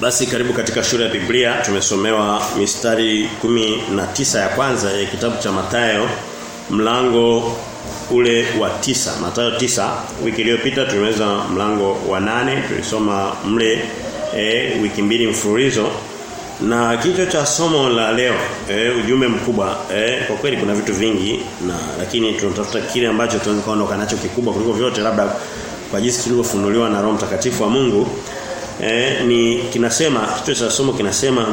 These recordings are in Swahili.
Basi karibu katika shule ya Biblia. Tumesomewa mistari kumi na tisa ya kwanza ya kitabu cha Mathayo mlango ule wa tisa. Mathayo tisa wiki iliyopita tulimeza mlango wa nane tulisoma mle e, wiki mbili mfululizo. Na kichwa cha somo la leo e, ujumbe mkubwa e, kwa kweli kuna vitu vingi na lakini tunatafuta kile ambacho tunaweza kuondoka nacho kikubwa kuliko vyote labda kwa jinsi tulivyofunuliwa na Roho Mtakatifu wa Mungu eh, ni kinasema kichwa cha somo kinasema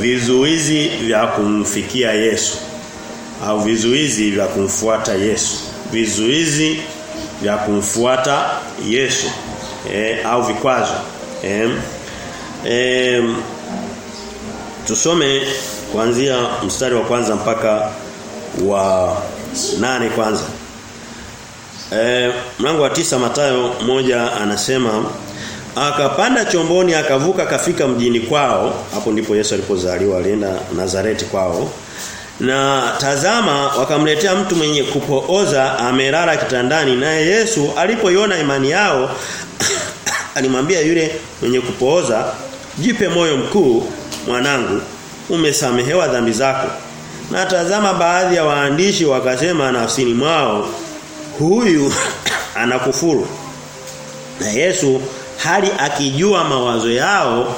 vizuizi vya kumfikia Yesu. Au vizuizi vya kumfuata Yesu. Vizuizi vya kumfuata Yesu. Eh, au vikwazo. Eh, eh, tusome kuanzia mstari wa kwanza mpaka wa nane kwanza. Eh, mlango wa tisa Matayo moja anasema akapanda chomboni akavuka kafika mjini kwao. Hapo ndipo Yesu alipozaliwa alienda Nazareti kwao. Na tazama wakamletea mtu mwenye kupooza amelala kitandani. Naye Yesu alipoiona imani yao alimwambia yule mwenye kupooza jipe moyo mkuu mwanangu umesamehewa dhambi zako. Na tazama baadhi ya waandishi wakasema nafsini mwao huyu anakufuru. Na Yesu hali akijua mawazo yao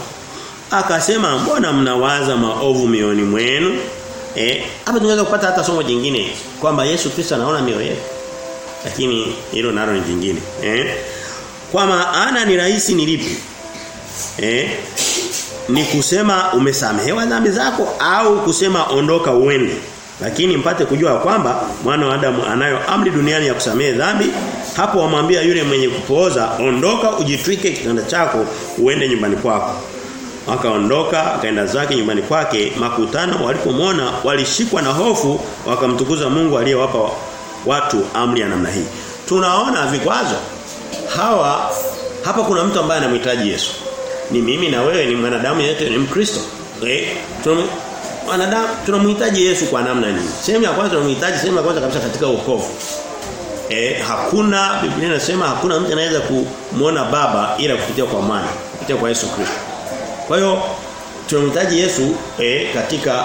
akasema mbona mnawaza maovu mioni mwenu? Eh hapa tunaweza kupata hata somo jingine kwamba Yesu Kristo anaona mioyo yetu. Lakini hilo nalo ni jingine eh. Kwa maana ni rahisi nilipi eh ni kusema umesamehewa dhambi zako au kusema ondoka uende. Lakini mpate kujua kwamba mwana wa Adamu anayo amri duniani ya kusamehe dhambi hapo wamwambia yule mwenye kupooza ondoka ujitwike kitanda chako uende nyumbani kwako. Akaondoka akaenda zake nyumbani kwake. Makutano walipomwona walishikwa na hofu wakamtukuza Mungu aliyewapa watu amri ya namna hii. Tunaona vikwazo. Hawa hapa kuna mtu ambaye anamhitaji Yesu. Ni mimi na wewe ni mwanadamu yetu ni mkristo. Eh wanadamu tunamhitaji Yesu kwa namna nini? Sehemu ya kwanza tunamhitaji sehemu ya kwanza kabisa katika wokovu. Eh hakuna Biblia inasema hakuna mtu anaweza kumuona baba ila kupitia kwa mwana, kupitia kwa Yesu Kristo. Kwa hiyo tunamhitaji Yesu eh, katika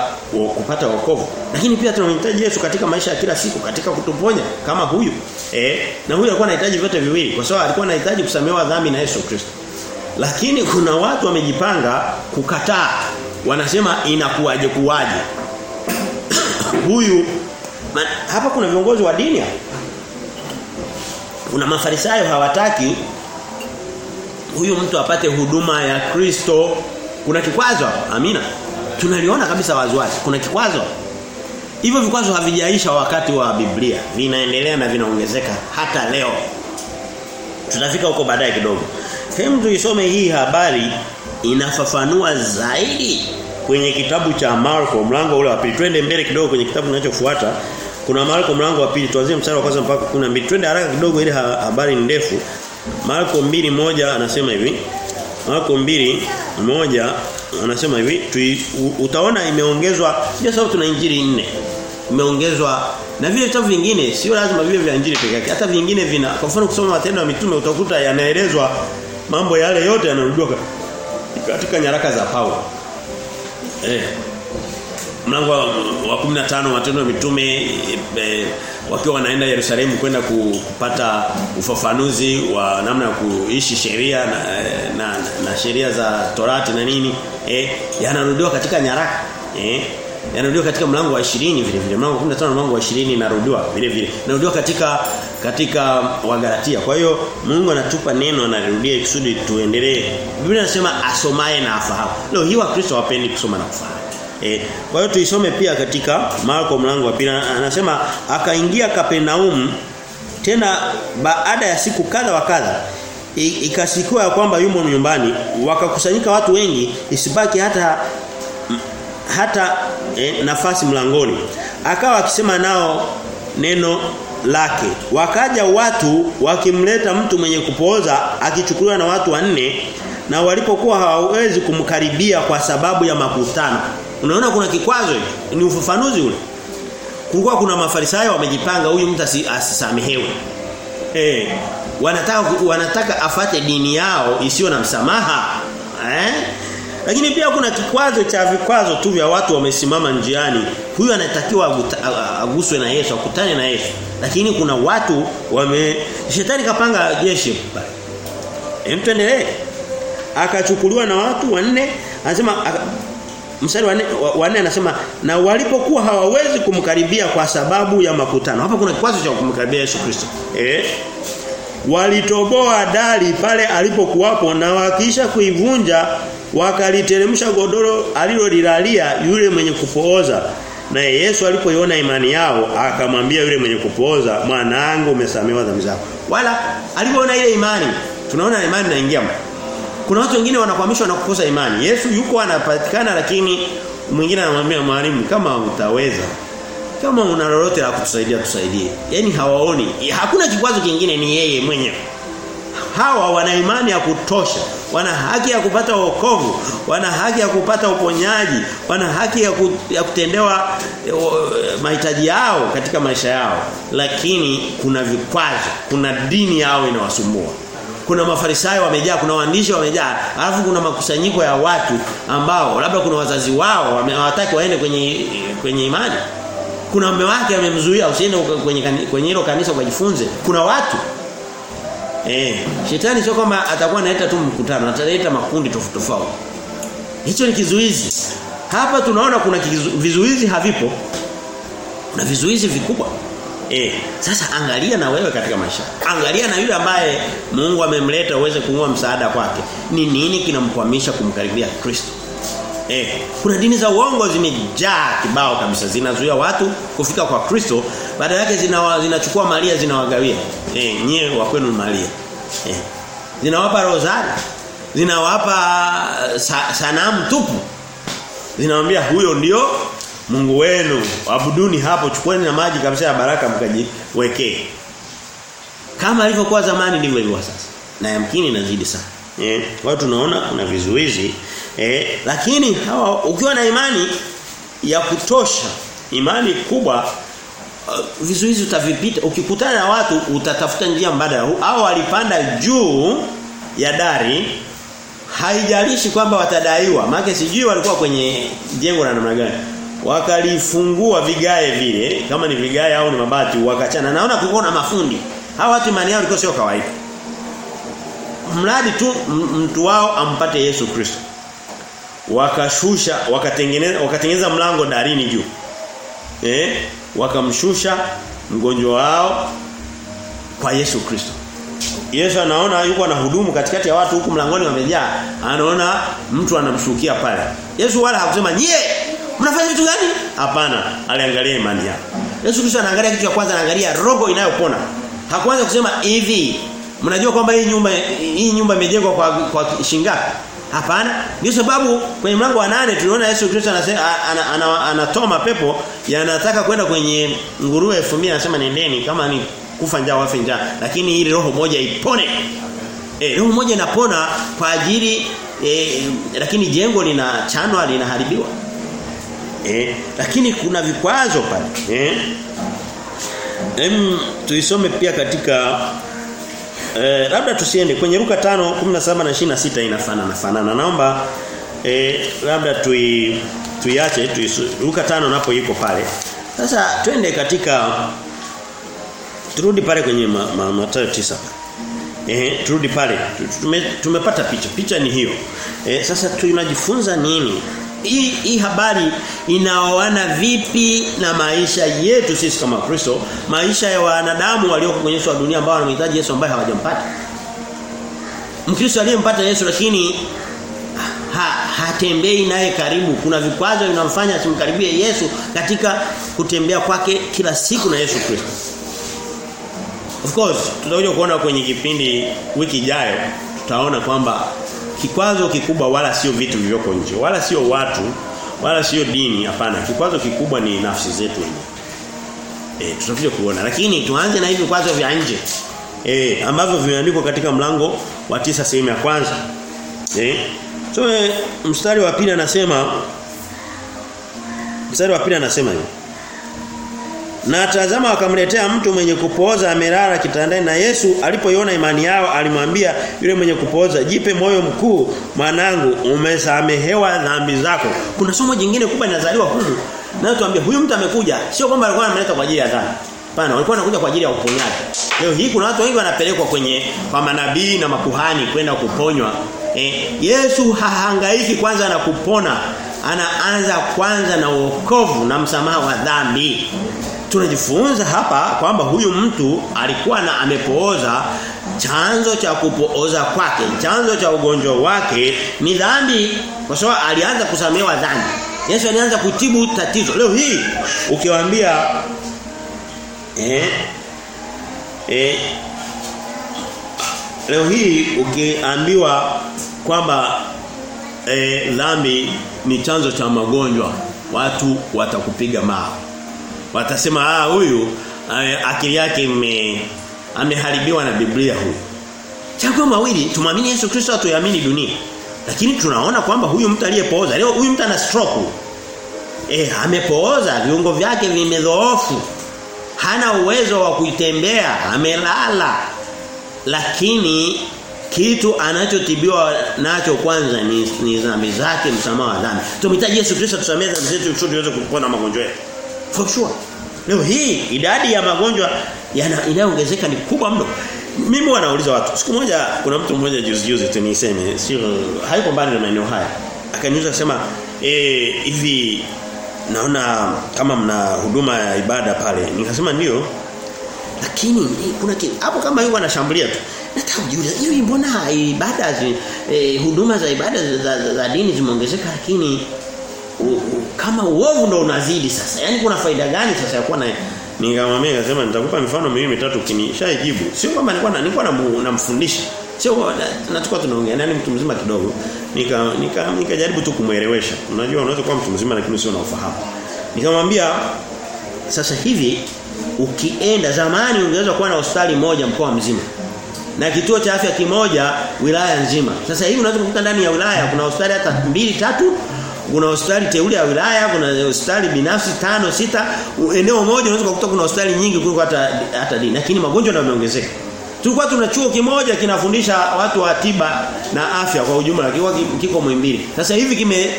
kupata wokovu. Lakini pia tunamhitaji Yesu katika maisha ya kila siku, katika kutuponya kama huyu. Eh, na huyu alikuwa anahitaji vyote viwili kwa sababu alikuwa anahitaji kusamehewa dhambi na Yesu Kristo. Lakini kuna watu wamejipanga kukataa wanasema inakuwaje kuwaje huyu man, hapa kuna viongozi wa dini kuna mafarisayo hawataki huyu mtu apate huduma ya Kristo. Kuna kikwazo? Amina. Tunaliona kabisa waziwazi. Kuna kikwazo? Hivyo vikwazo havijaisha wakati wa Biblia. Vinaendelea na vinaongezeka hata leo. Tutafika huko baadaye kidogo. Hem tuisome hii habari. Inafafanua zaidi kwenye kitabu cha Marko mlango ule wa pili. Twende mbele kidogo kwenye kitabu kinachofuata. Kuna Marko mlango wa pili tuanzie mstari wa kwanza mpaka 12. Twende haraka kidogo ili habari ndefu. Marko moja anasema hivi. Marko moja anasema hivi, tui, utaona imeongezwa sio sababu tuna injili nne. Imeongezwa na vile vitabu vingine sio lazima viwe vya injili pekee yake. Hata vingine vina kwa mfano kusoma matendo ya mitume utakuta yanaelezwa mambo yale yote yanarudiwa katika nyaraka za Paulo. Eh. Mlango wa 15 matendo ya mitume e, wakiwa wanaenda Yerusalemu kwenda kupata ufafanuzi wa namna ya kuishi sheria na, na, na na sheria za Torati na nini eh yanarudiwa katika nyaraka eh yanarudiwa katika mlango wa 20 vile vile. Mlango wa 15 mlango wa 20 inarudiwa vile vile. Inarudiwa katika katika Wagalatia. Kwa hiyo Mungu anatupa neno anarudia kusudi tuendelee. Biblia inasema asomaye na afahamu. Leo hii wa Kristo wapendi kusoma na kufahamu E, kwa hiyo tuisome pia katika Marko mlango wa pili anasema akaingia Kapernaum tena baada ya siku kadha wa kadha ikasikiwa ya kwamba yumo nyumbani wakakusanyika watu wengi isibaki hata hata eh, nafasi mlangoni. Akawa akisema nao neno lake. Wakaja watu wakimleta mtu mwenye kupooza akichukuliwa na watu wanne na walipokuwa hawawezi kumkaribia kwa sababu ya makutano unaona kuna kikwazo ni ufafanuzi ule kulikuwa kuna mafarisayo wamejipanga huyu mtu asisamehewe eh wanataka wanataka afate dini yao isiyo na msamaha eh Lakini pia kuna kikwazo cha vikwazo tu vya watu wamesimama njiani. Huyu anatakiwa aguswe na Yesu, akutane na Yesu. Lakini kuna watu wame shetani kapanga jeshi pale. Hem tuendelee. Akachukuliwa na watu wanne, anasema mstari wa 4 anasema na walipokuwa hawawezi kumkaribia kwa sababu ya makutano. Hapa kuna kikwazo cha kumkaribia Yesu Kristo. Eh? Walitoboa dali pale alipokuwapo na wakiisha kuivunja wakaliteremsha godoro alilolilalia yule mwenye kupooza. Na Yesu alipoiona imani yao akamwambia yule mwenye kupooza mwanangu umesamehewa dhambi zako. Wala alipoona ile imani tunaona imani inaingia kuna watu wengine wanakwamishwa na kukosa imani. Yesu yuko anapatikana lakini mwingine anamwambia mwalimu kama utaweza kama una lolote la kutusaidia tusaidie. Yaani hawaoni. Hakuna kikwazo kingine ni yeye mwenyewe. Hawa wana imani ya kutosha. Wana haki ya kupata wokovu, wana haki ya kupata uponyaji, wana haki ya, ku, ya kutendewa mahitaji yao katika maisha yao. Lakini kuna vikwazo, kuna dini yao inawasumbua kuna mafarisayo wamejaa, kuna waandishi wamejaa, alafu kuna makusanyiko ya watu ambao labda kuna wazazi wao hawataki waende kwenye kwenye imani. Kuna mume wake amemzuia usiende kwenye kwenye hilo kanisa ukajifunze. Kuna watu eh shetani sio kwamba atakuwa analeta tu mkutano, ataleta makundi tofauti tofauti. Hicho ni kizuizi. Hapa tunaona kuna kizu, vizuizi havipo. Na vizuizi vikubwa. Eh, sasa angalia na wewe katika maisha. Angalia na yule ambaye Mungu amemleta uweze kumwomba msaada kwake. Ni nini kinamkwamisha kumkaribia Kristo? Eh, kuna dini za uongo zimejaa kibao kabisa zinazuia watu kufika kwa Kristo, baada yake zina zinachukua Maria zinawagawia. Eh, nyewe wa kwenu malia. Eh. Zinawapa rozari. Zinawapa sa, sanamu tupu. Zinawambia huyo ndio Mungu wenu abuduni hapo chukueni na maji kabisa ya baraka mkajiwekee. Kama alivyokuwa zamani ndivyo hivyo sasa. Na yamkini inazidi sana. Eh, watu tunaona kuna vizuizi eh, lakini hawa ukiwa na imani ya kutosha, imani kubwa uh, vizuizi utavipita. Ukikutana na watu utatafuta njia mbadala. Hao walipanda juu ya dari haijalishi kwamba watadaiwa. Maana sijui walikuwa kwenye jengo la namna gani wakalifungua vigae vile kama ni vigae au ni mabati wakachana. Naona kulikuwa na mafundi. Hawa watu imani yao ilikuwa sio kawaida. Mradi tu mtu wao ampate Yesu Kristo. Wakashusha wakatengeneza wakatengeneza mlango darini juu. Eh? Wakamshusha mgonjwa wao kwa Yesu Kristo. Yesu anaona yuko na hudumu katikati ya watu huku mlangoni wamejaa. Anaona mtu anamshukia pale. Yesu wala hakusema nyie Mnafanya kitu gani? Hapana, aliangalia imani yako. Yesu Kristo anaangalia kitu cha kwanza anaangalia roho inayopona. Hakuanza kusema hivi, mnajua kwamba hii nyumba hii nyumba imejengwa kwa kwa shingapi? Hapana. Ndio sababu kwenye mlango wa nane tuliona Yesu Kristo anasema anatoa ana, ana, ana mapepo yanataka kwenda kwenye nguruwe 1000 anasema nendeni kama ni kufa njaa wafe njaa lakini ili roho moja ipone. Eh roho moja inapona kwa ajili eh, lakini jengo linachanwa linaharibiwa. Eh, lakini kuna vikwazo pale. Eh? Em tuisome pia katika eh, labda tusiende kwenye Luka 5:17 na 26 inafanana fanana. Naomba eh, labda tui tuiache Luka 5 napo iko pale. Sasa twende katika turudi pale kwenye ma, ma, 9 Eh turudi pale. Tume, tumepata picha. Picha ni hiyo. Eh, sasa tunajifunza nini? Hii, hii habari inaoana vipi na maisha yetu sisi kama Kristo, maisha ya wanadamu walioko kwenye dunia ambao wanamhitaji Yesu ambaye hawajampata. Mkristo aliyempata Yesu lakini ha, hatembei naye karibu. Kuna vikwazo vinamfanya asimkaribie Yesu katika kutembea kwake kila siku na Yesu Kristo. Of course, tutakuja kuona kwenye kipindi wiki ijayo tutaona kwamba kikwazo kikubwa wala sio vitu vilivyoko nje, wala sio watu, wala sio dini, hapana. Kikwazo kikubwa ni nafsi zetu wenyewe. Eh, tutakuja kuona. Lakini tuanze na hivi vikwazo vya nje. Eh, ambavyo vimeandikwa katika mlango wa tisa sehemu ya kwanza. Eh? So mstari wa pili anasema mstari wa pili anasema hivi. Na tazama wakamletea mtu mwenye kupooza amelala kitandani na Yesu alipoiona imani yao alimwambia yule mwenye kupooza jipe moyo mkuu mwanangu umesamehewa dhambi zako. Kuna somo jingine kubwa linazaliwa humu. Na tuambie huyu mtu amekuja sio kwamba alikuwa anamleta kwa ajili ya dhambi. Pana walikuwa wanakuja kwa ajili ya uponyaji. Leo hii kuna watu wengi wanapelekwa kwenye kwa manabii na makuhani kwenda kuponywa. Eh, Yesu hahangaiki kwanza na kupona. Anaanza kwanza na wokovu na msamaha wa dhambi. Tunajifunza hapa kwamba huyu mtu alikuwa na amepooza chanzo cha kupooza kwake, chanzo cha ugonjwa wake ni dhambi kwa sababu alianza kusamewa dhambi. Yesu alianza kutibu tatizo. Leo hii ukiwaambia eh eh leo hii ukiambiwa kwamba eh dhambi ni chanzo cha magonjwa watu watakupiga mawe watasema ah huyu eh, akili yake ime ameharibiwa na Biblia huyu. Chaguo mawili tumwamini Yesu Kristo atuamini dunia. Lakini tunaona kwamba huyu mtu aliyepooza leo huyu mtu ana stroke. Eh amepooza viungo vyake vimedhoofu. Hana uwezo wa kuitembea, amelala. Lakini kitu anachotibiwa nacho kwanza ni, ni dhambi zake msamaha wa dhambi. Tumhitaji Yesu Kristo tusamehe dhambi zetu ili tuweze kupona magonjwa yetu. For sure leo hii idadi ya magonjwa inayoongezeka ni kubwa mno. Mimi wanauliza watu siku moja kuna mtu mmoja juzi juzi tu niseme sio haiko mbali na maeneo haya. Akaniuliza kusema eh hivi naona kama mna huduma ya ibada pale. Nikasema ndio. Lakini kuna kitu hapo kama yuko anashambulia tu. Nataka kujiuliza hivi mbona ibada zi, eh, huduma za ibada za, za, za dini zimeongezeka lakini kama uovu ndo unazidi sasa yani kuna faida gani sasa ya kuwa na Ningamwambia akasema nitakupa mifano miwili mitatu kinishajibu sio kwamba nilikuwa nilikuwa namfundisha. Sio natuka tunaongea nani mtu mzima kidogo. Nika nika nikajaribu tu kumuelewesha unajua unaweza kuwa mtu mzima lakini sio unaofahamu nikamwambia sasa hivi ukienda zamani ungeweza kuwa na hospitali moja mkoa mzima na kituo cha afya kimoja wilaya nzima. Sasa hivi unaweza kukuta ndani ya wilaya kuna hospitali hata mbili tatu kuna hospitali teule ya wilaya, kuna hospitali binafsi tano sita, eneo moja unaweza kukuta kuna hospitali nyingi kuliko hata hata dini. Lakini magonjwa yameongezeka. Tulikuwa tuna chuo kimoja kinafundisha watu wa tiba na afya kwa ujumla kiko kiko Muhimbili. Sasa hivi kime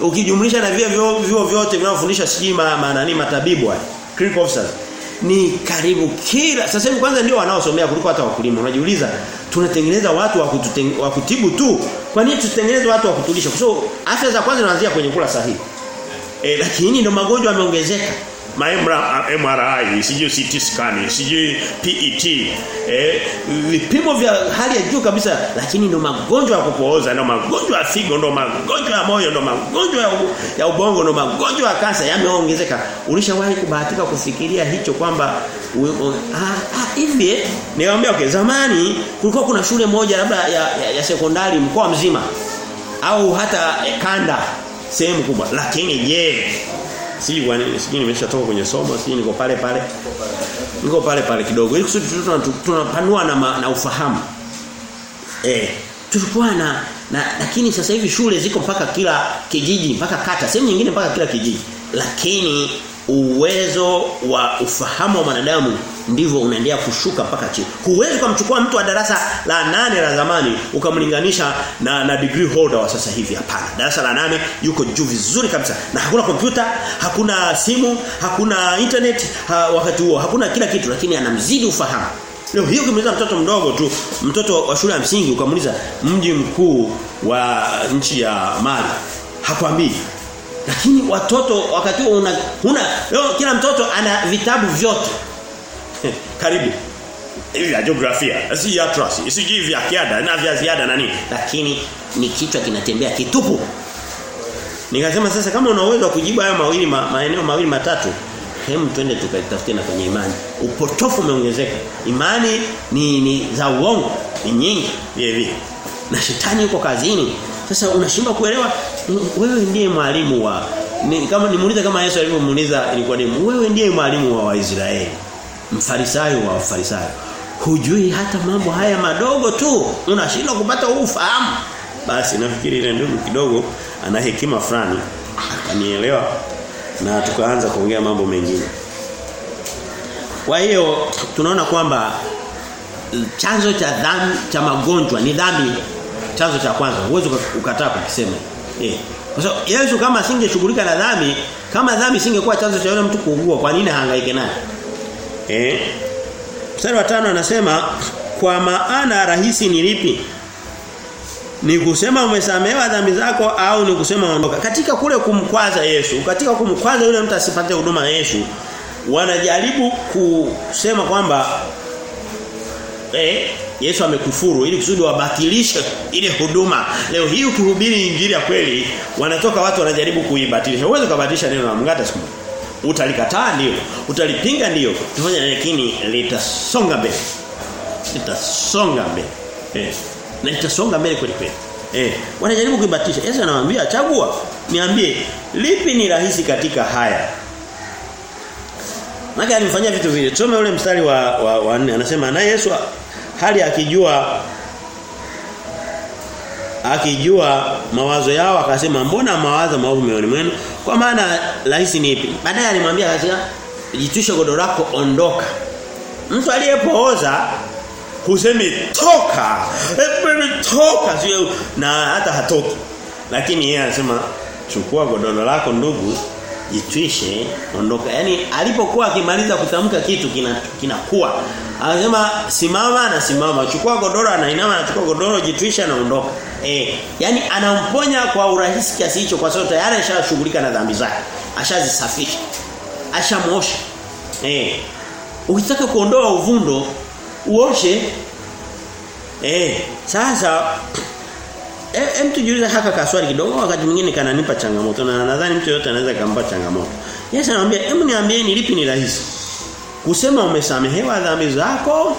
ukijumlisha na vile vyo vyote vinavyofundisha sijima manani matabibu wale, clinical officers ni karibu kila sasa hivi kwanza ndio wanaosomea kuliko hata wakulima. Unajiuliza tunatengeneza watu wa, kutibu tu? Kwa nini tutengeneze watu wa kutulisha? Kwa sababu afya za kwanza inaanzia kwenye kula sahihi. E, lakini ndio magonjwa yameongezeka MRI, sijui CT scan, sijui PET, eh vipimo vya hali ya juu kabisa lakini ndio magonjwa ya kupooza, ndio magonjwa ya figo, ndio magonjwa ya moyo, ndio magonjwa ya, ubongo, ndio magonjwa ya kansa yameongezeka. Ulishawahi kubahatika kufikiria hicho kwamba hivi niwaambia okay zamani kulikuwa kuna shule moja labda ya, ya, ya sekondari mkoa mzima au hata eh, kanda sehemu kubwa lakini je Sijui kwa sijui nimeshatoka kwenye somo, sijui niko pale pale. Niko pale pale kidogo. Ili kusudi tunapanua na, na ufahamu. Eh, tulikuwa na, na lakini sasa hivi shule ziko mpaka kila kijiji, mpaka kata, sehemu nyingine mpaka kila kijiji. Lakini uwezo wa ufahamu wa wanadamu ndivyo unaendelea kushuka mpaka chini. Huwezi kumchukua mtu wa darasa la nane la zamani ukamlinganisha na na degree holder wa sasa hivi hapana. Darasa la nane yuko juu vizuri kabisa. Na hakuna kompyuta, hakuna simu, hakuna internet ha, wakati huo, hakuna kila kitu lakini anamzidi ufahamu. Leo hiyo ukimuuliza mtoto mdogo tu, mtoto wa shule ya msingi ukamuuliza mji mkuu wa nchi ya Mali, hakwambii lakini watoto wakati huo una, una leo kila mtoto ana vitabu vyote karibu. Hivi vya jiografia si ya trust. Si vya kiada na vya ziada na nini. Lakini ni kichwa kinatembea kitupu. Nikasema sasa kama una uwezo kujibu haya mawili ma, maeneo mawili matatu hem twende tukatafute na kwenye imani. Upotofu umeongezeka. Imani ni, ni za uongo ni nyingi. Vile vile. Na shetani yuko kazini. Sasa unashindwa kuelewa? Wewe ndiye mwalimu wa ni, kama nimuuliza kama Yesu alivyomuuliza ilikuwa ni wewe ndiye mwalimu wa Waisraeli mfarisayo wa mfarisayo hujui hata mambo haya madogo tu unashindwa kupata ufahamu basi nafikiri ile ndugu kidogo ana hekima fulani akanielewa na tukaanza kuongea mambo mengine Kwa hiyo tunaona kwamba chanzo cha dhambi cha magonjwa ni dhambi chanzo cha kwanza. Huwezi ukataa kukisema. Eh. Kwa sababu Yesu kama asingeshughulika na dhambi, kama dhambi singekuwa chanzo cha yule mtu kuugua, kwa nini hangaike naye? Eh. Mstari wa tano anasema kwa maana rahisi ni lipi? Ni kusema umesamewa dhambi zako au ni kusema ondoka. Katika kule kumkwaza Yesu, katika kumkwaza yule mtu asipate huduma ya Yesu, wanajaribu kusema kwamba eh Yesu amekufuru ili kusudi wabatilishe ile huduma. Leo hii ukihubiri injili ya kweli, wanatoka watu wanajaribu kuibatilisha. Huwezi kubadilisha neno la Mungu hata siku Utalikataa ndio, utalipinga ndio. Tufanye lakini litasonga mbele. Litasonga mbele. Eh. Na litasonga mbele kweli kweli. Eh, wanajaribu kuibatisha. Yesu anawaambia chagua, niambie lipi ni rahisi katika haya? Maana alimfanyia vitu vile. Tusome ule mstari wa wa, wa nne anasema na Yesu hali akijua akijua mawazo yao akasema mbona mawazo maovu mioyoni mwenu kwa maana rahisi ni ipi? Baadaye alimwambia akasema jitwishe godoro lako ondoka. Mtu aliyepooza husemi toka hebu toka na hata hatoki. Lakini yeye anasema chukua godoro lako ndugu jitwishe ondoka. Yani alipokuwa akimaliza kutamka kitu kinakuwa kina anasema simama na simama. Chukua godoro anainama anachukua godoro jitwisha naondoka eh yani anamponya kwa urahisi kiasi hicho kwa sababu tayari ashashughulika na dhambi zake. Ashazisafisha. Ashamosha eh ukitaka kuondoa uvundo uoshe. Eh sasa Hem e, tujiulize haka kaswali kidogo wakati mwingine kananipa changamoto na nadhani mtu yote anaweza kumpa changamoto. Yesu anamwambia, "Hebu niambieni lipi ni rahisi?" Kusema umesamehewa dhambi zako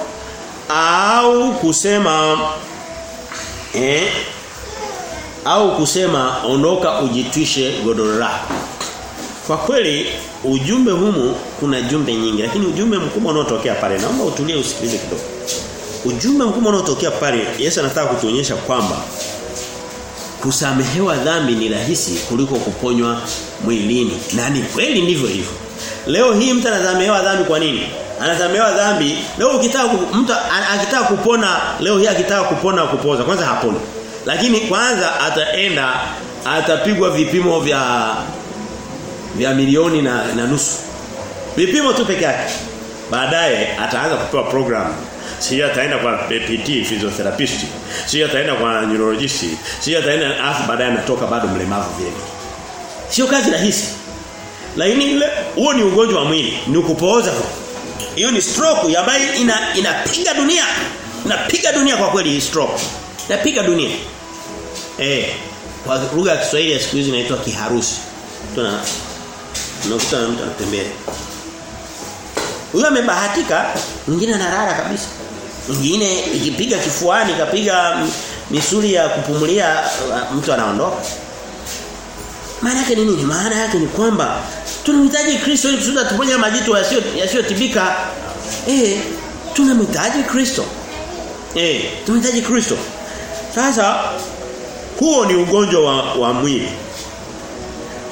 au kusema eh au kusema ondoka ujitwishe godoro lako. Kwa kweli ujumbe humu kuna jumbe nyingi lakini ujumbe mkubwa unaotokea pale naomba utulie usikilize kidogo. Ujumbe mkubwa unaotokea pale Yesu anataka kutuonyesha kwamba kusamehewa dhambi ni rahisi kuliko kuponywa mwilini. Na ni kweli ndivyo hivyo. Leo hii mtu anasamehewa dhambi kwa nini? Anasamehewa dhambi leo ukitaka mtu akitaka kupona leo hii akitaka kupona kupoza kwanza haponi. Lakini kwanza ataenda atapigwa vipimo vya vya milioni na, na nusu. Vipimo tu peke yake. Baadaye ataanza kupewa program Sio ataenda kwa PT physiotherapist. Sio ataenda kwa neurologist. Sio ataenda afu baadaye anatoka bado mlemavu vile. Sio kazi rahisi. Lakini ile huo ni ugonjwa wa mwili, ni kupooza. Hiyo ni stroke ambayo ina inapiga dunia. Inapiga dunia kwa kweli hii stroke. Inapiga dunia. Eh, kwa lugha ya Kiswahili siku hizi inaitwa kiharusi. Tuna unakuta mtu anatembea. Huyo amebahatika, mwingine analala kabisa. Mwingine ikipiga kifuani, kapiga misuli ya kupumulia mtu anaondoka. Maana yake ni nini? Maana yake ni kwamba tunamhitaji Kristo ili kusudi tuponye majitu yasiyo yasiyotibika. Eh, tunamhitaji Kristo. Eh, tunamhitaji Kristo. Sasa huo ni ugonjwa wa, wa mwili.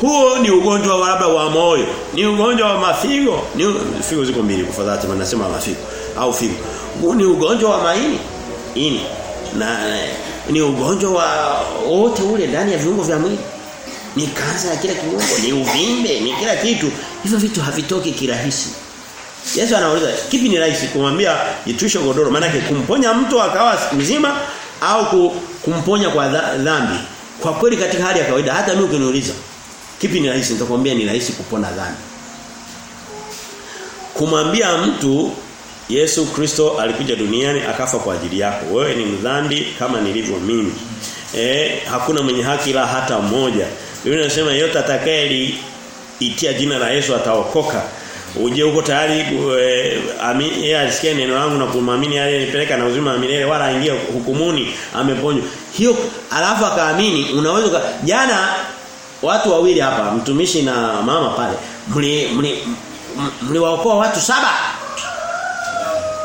Huo ni ugonjwa wa labda wa moyo, ni ugonjwa wa mafigo, ni figo ziko mbili kwa fadhati wanasema mafigo au figo. Huu ni ugonjwa wa maini, ini. Na ni ugonjwa wa wote ule ndani ya viungo vya mwili. Ni kansa ya kila kiungo, ni uvimbe, ni kila kitu. Hivyo vitu havitoki kirahisi. Yesu anauliza, kipi ni rahisi kumwambia jitwishe godoro maana kumponya mtu akawa mzima au kumponya kwa dhambi? Kwa kweli katika hali ya kawaida hata mimi ukiniuliza Kipi ni rahisi? Nitakwambia ni rahisi kupona dhambi. Kumwambia mtu Yesu Kristo alikuja duniani akafa kwa ajili yako. Wewe ni mdhambi kama nilivyo mimi. Eh, hakuna mwenye haki la hata mmoja. Biblia inasema yote atakaye itia jina la Yesu ataokoka. Uje uko tayari yeye alisikia neno langu na kumwamini yale nipeleka na uzima wa milele wala aingia hukumuni ameponywa. Hiyo alafu akaamini unaweza jana watu wawili hapa mtumishi na mama pale. Mli mli mliwaokoa watu saba?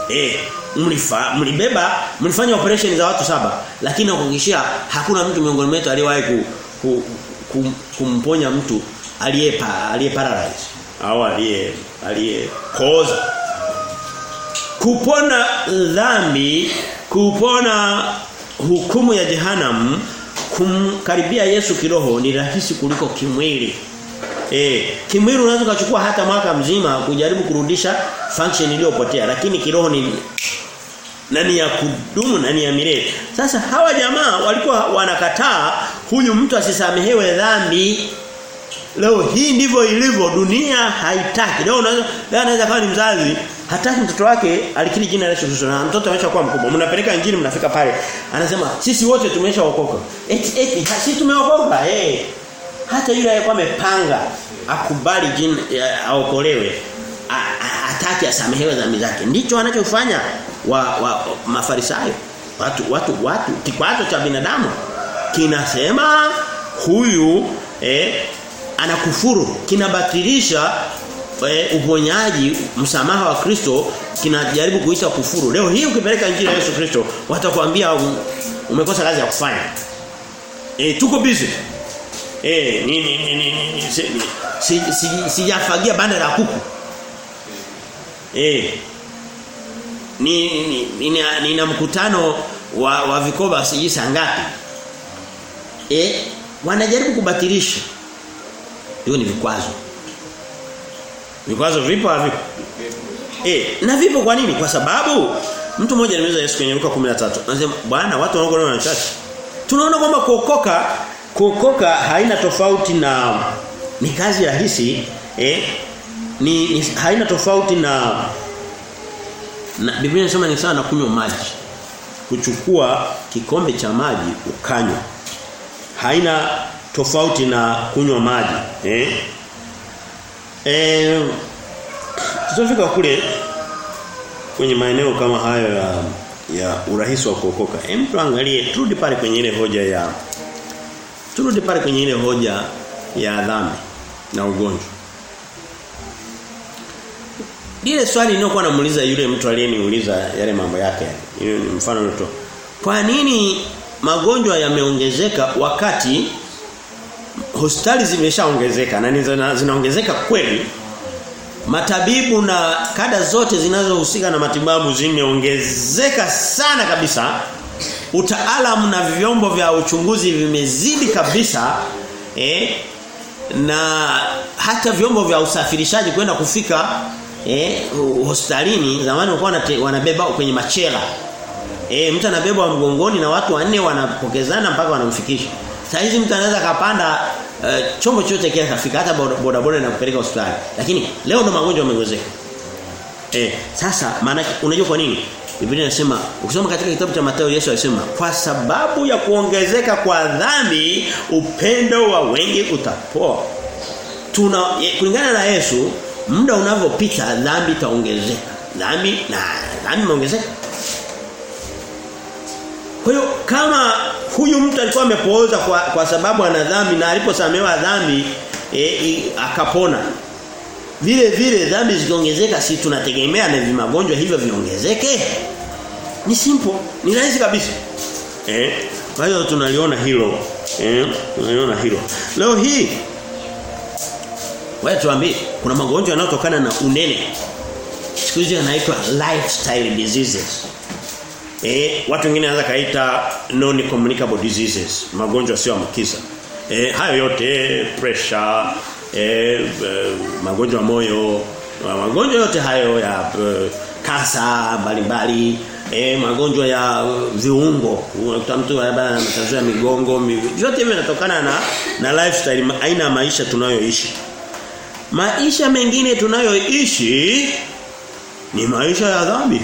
Eh mlifa mlibeba mlifanya operation za watu saba. Lakini nakuhakikishia hakuna mtu miongoni mwetu aliyewahi ku, ku, ku, kumponya mtu aliyepa aliyeparalyze au aliye aliyekoza kupona dhambi, kupona hukumu ya jehanamu, kumkaribia Yesu kiroho ni rahisi kuliko kimwili. Eh, kimwili unaweza kuchukua hata mwaka mzima kujaribu kurudisha function iliyopotea, lakini kiroho ni nani ya kudumu nani ya milele. Sasa hawa jamaa walikuwa wanakataa huyu mtu asisamehewe dhambi. Leo hii ndivyo ilivyo dunia haitaki. Leo unaweza leo anaweza kama ni mzazi hataki mtoto wake alikiri jina la Yesu na mtoto ameshakuwa mkubwa. Mnapeleka injili mnafika pale. Anasema sisi wote tumeshaokoka. Eti eti sisi tumeokoka eh. Hata yule aliyekuwa amepanga akubali jina aokolewe hataki asamehewe dhambi zake. Ndicho anachofanya wa, wa mafarisayo. Watu watu watu kikwazo cha binadamu kinasema huyu eh, anakufuru kinabatilisha eh, uponyaji msamaha wa Kristo kinajaribu kuita kufuru. Leo hii ukipeleka injili ya Yesu Kristo watakwambia umekosa kazi ya kufanya. Eh tuko busy. Eh ni ni ni, ni, ni si, si, si, sijafagia banda la kuku. Eh ni ni, ni, ni, ni na mkutano wa, wa vikoba siji saa ngapi. Eh wanajaribu kubatilisha. Hiyo ni vikwazo. Vikwazo vipo havipo? Eh, na vipo kwa nini? Kwa sababu mtu mmoja alimuuliza Yesu kwenye Luka 13. Anasema, "Bwana, watu wanaokuona na chache." Tunaona kwamba kuokoka kuokoka haina tofauti na ni kazi rahisi, eh? Ni, ni haina tofauti na na Biblia inasema ni sawa na kunywa maji. Kuchukua kikombe cha maji ukanywa. Haina tofauti na kunywa maji, eh? Eh kule kwenye maeneo kama hayo ya ya urahisi wa kuokoka. Hem tuangalie turudi pale kwenye ile hoja ya turudi pale kwenye ile hoja ya dhambi na ugonjwa. Ile swali niliyokuwa namuuliza yule mtu aliyeniuliza yale mambo yake. Hiyo ni mfano tu. Kwa nini magonjwa yameongezeka wakati hospitali zimeshaongezeka na zinaongezeka kweli. Matabibu na kada zote zinazohusika na matibabu zimeongezeka sana kabisa. Utaalamu na vyombo vya uchunguzi vimezidi kabisa eh na hata vyombo vya usafirishaji kwenda kufika eh hospitalini zamani walikuwa wanabeba kwenye machela. Eh mtu anabebwa mgongoni na watu wanne wanapokezana mpaka wanamfikisha Sasa hizi mtu anaweza kapanda uh, chombo chote kile kafika hata boda boda na kupeleka hospitali. Lakini leo ndo magonjwa yameongezeka. Eh, sasa maana unajua kwa nini? Biblia inasema ukisoma katika kitabu cha Mathayo Yesu alisema kwa sababu ya kuongezeka kwa dhambi upendo wa wengi utapoa. Tuna kulingana na Yesu muda unavyopita dhambi itaongezeka. Dhambi na dhambi imeongezeka. Kwa hiyo kama huyu mtu alikuwa amepooza kwa, kwa sababu ana dhambi na aliposamewa dhambi e, e, akapona. Vile vile dhambi zikiongezeka si tunategemea na magonjwa hivyo viongezeke? Ni simple, ni rahisi kabisa. Eh? Kwa hiyo tunaliona hilo. Eh? Tunaliona hilo. Leo hii wewe tuambie kuna magonjwa yanayotokana na unene. Siku hizi yanaitwa lifestyle diseases. Eh, watu wengine wanaweza kaita non communicable diseases, magonjwa sio amkiza. Eh, hayo yote pressure, eh, magonjwa moyo, magonjwa yote hayo ya kasa kansa mbalimbali, eh, magonjwa ya viungo, unakuta mtu labda ana matatizo ya migongo, yote hivyo yanatokana na na lifestyle aina ya maisha tunayoishi. Maisha mengine tunayoishi ni maisha ya dhambi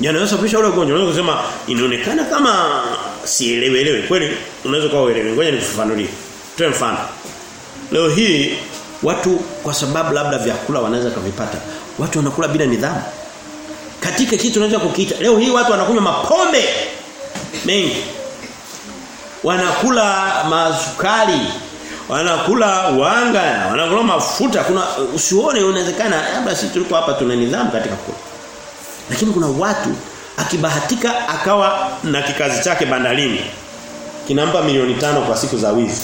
yanaweza kusababisha ule ugonjwa. Unaweza kusema inaonekana kama sielewelewe. Kweli unaweza kuwa uelewe. Ngoja nikufafanulie. Toe mfano. Leo hii watu kwa sababu labda vyakula wanaweza kuvipata. Watu wanakula bila nidhamu. Katika kitu tunaweza kukiita. Leo hii watu wanakunywa mapombe mengi. Wanakula masukari, wanakula wanga, wanakula mafuta. Kuna usione unawezekana labda sisi tulikuwa hapa tuna nidhamu katika kula. Lakini kuna watu akibahatika akawa na kikazi chake bandarini kinampa milioni tano kwa siku za wizi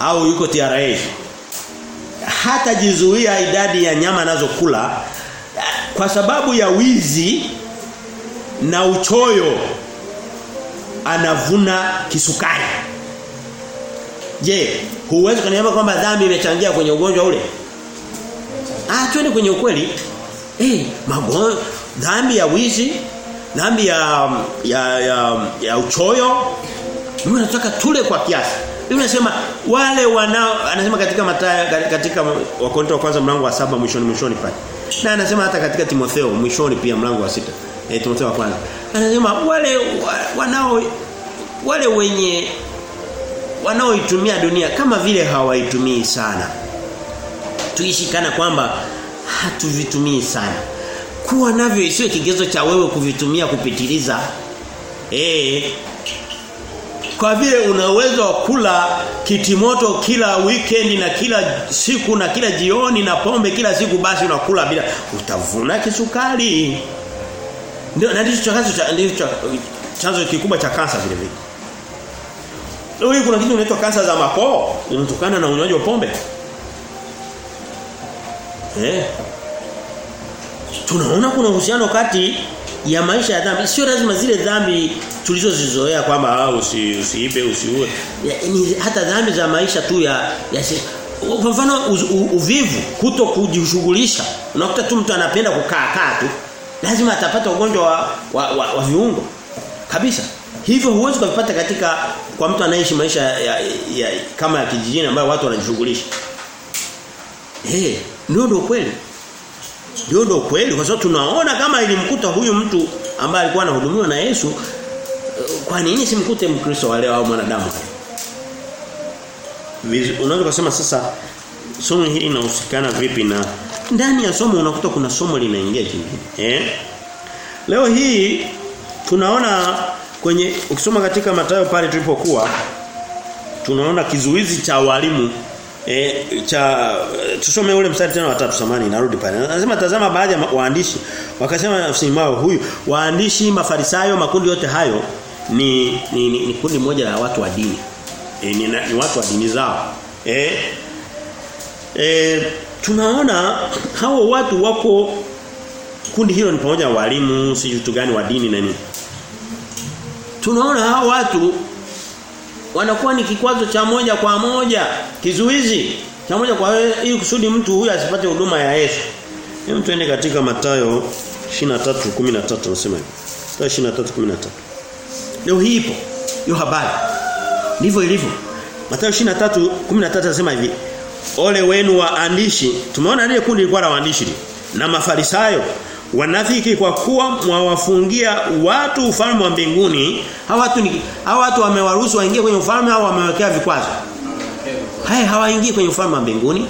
au yuko TRA hata jizuia idadi ya nyama anazokula kwa sababu ya wizi na uchoyo anavuna kisukari. Je, huwezi kuniambia kwamba dhambi imechangia kwenye ugonjwa ule? Ah, twende kwenye ukweli. Eh, magonjwa dhambi ya wizi, dhambi ya ya ya, ya uchoyo. Mungu anataka tule kwa kiasi. Biblia inasema wale wanao anasema katika mataya katika Wakorintho wa kwanza mlango wa saba mwishoni mwishoni pale. Na anasema hata katika Timotheo mwishoni pia mlango wa sita. Eh Timotheo wa kwanza. Anasema wale wanao wale wenye wanaoitumia dunia kama vile hawaitumii sana. Tuishikana kwamba hatuvitumii sana. Kuwa navyo isiwe kigezo cha wewe kuvitumia kupitiliza. Eh kwa vile una uwezo wa kula kitimoto kila weekend na kila siku na kila jioni na pombe kila siku basi unakula bila utavuna kisukari. Ndio na ndicho chanzo cha chanzo kikubwa cha kansa vile vile. Leo kuna kitu kinaitwa kansa za makoo inatokana na unywaji wa pombe. Eh. Tunaona kuna uhusiano kati ya maisha ya dhambi. Sio lazima zile dhambi tulizozizoea kwamba usi, usiibe usiue. Hata dhambi za maisha tu ya, ya kwa mfano uvivu, kuto kujishughulisha. Unakuta tu mtu anapenda kukaa kaa tu. Lazima atapata ugonjwa wa, wa, wa, wa viungo. Kabisa. Hivyo huwezi kupata katika kwa mtu anaishi maisha ya, ya, ya, kama ya kijijini ambayo watu wanajishughulisha. Eh, hey, ndio ndio kweli. Ndio ndio kweli kwa sababu tunaona kama ilimkuta huyu mtu ambaye alikuwa anahudumiwa na Yesu kwa nini simkute Mkristo wale au mwanadamu? Unaweza kusema sasa somo hili linahusikana vipi na ndani ya somo unakuta kuna somo linaingia jingine. Eh? Leo hii tunaona kwenye ukisoma katika matayo pale tulipokuwa tunaona kizuizi cha walimu E, cha tusome ule mstari tena wa 3 samani narudi pale. Anasema tazama baadhi ya waandishi wakasema nafsini mwao huyu waandishi mafarisayo makundi yote hayo ni ni, ni, ni kundi moja la watu wa dini. E, ni, ni watu wa dini zao. Eh e, tunaona hao watu wako kundi hilo ni pamoja na walimu si gani wa dini na nini. Tunaona hao watu wanakuwa ni kikwazo cha moja kwa moja kizuizi cha moja kwa ili kusudi mtu huyu asipate huduma ya Yesu. Hebu tuende katika Mathayo 23:13 nasema hivi. Mathayo 23:13. Leo hii ipo hiyo habari. Ndivyo ilivyo. Mathayo 23:13 nasema hivi. Ole wenu waandishi. Tumeona ile kundi lilikuwa la waandishi na mafarisayo wanafiki kwa kuwa mwawafungia watu ufalme wa mbinguni. Hawa watu ni hawa watu wamewaruhusu waingie kwenye ufalme au wamewekea vikwazo? Haya hawaingii kwenye ufalme wa mbinguni.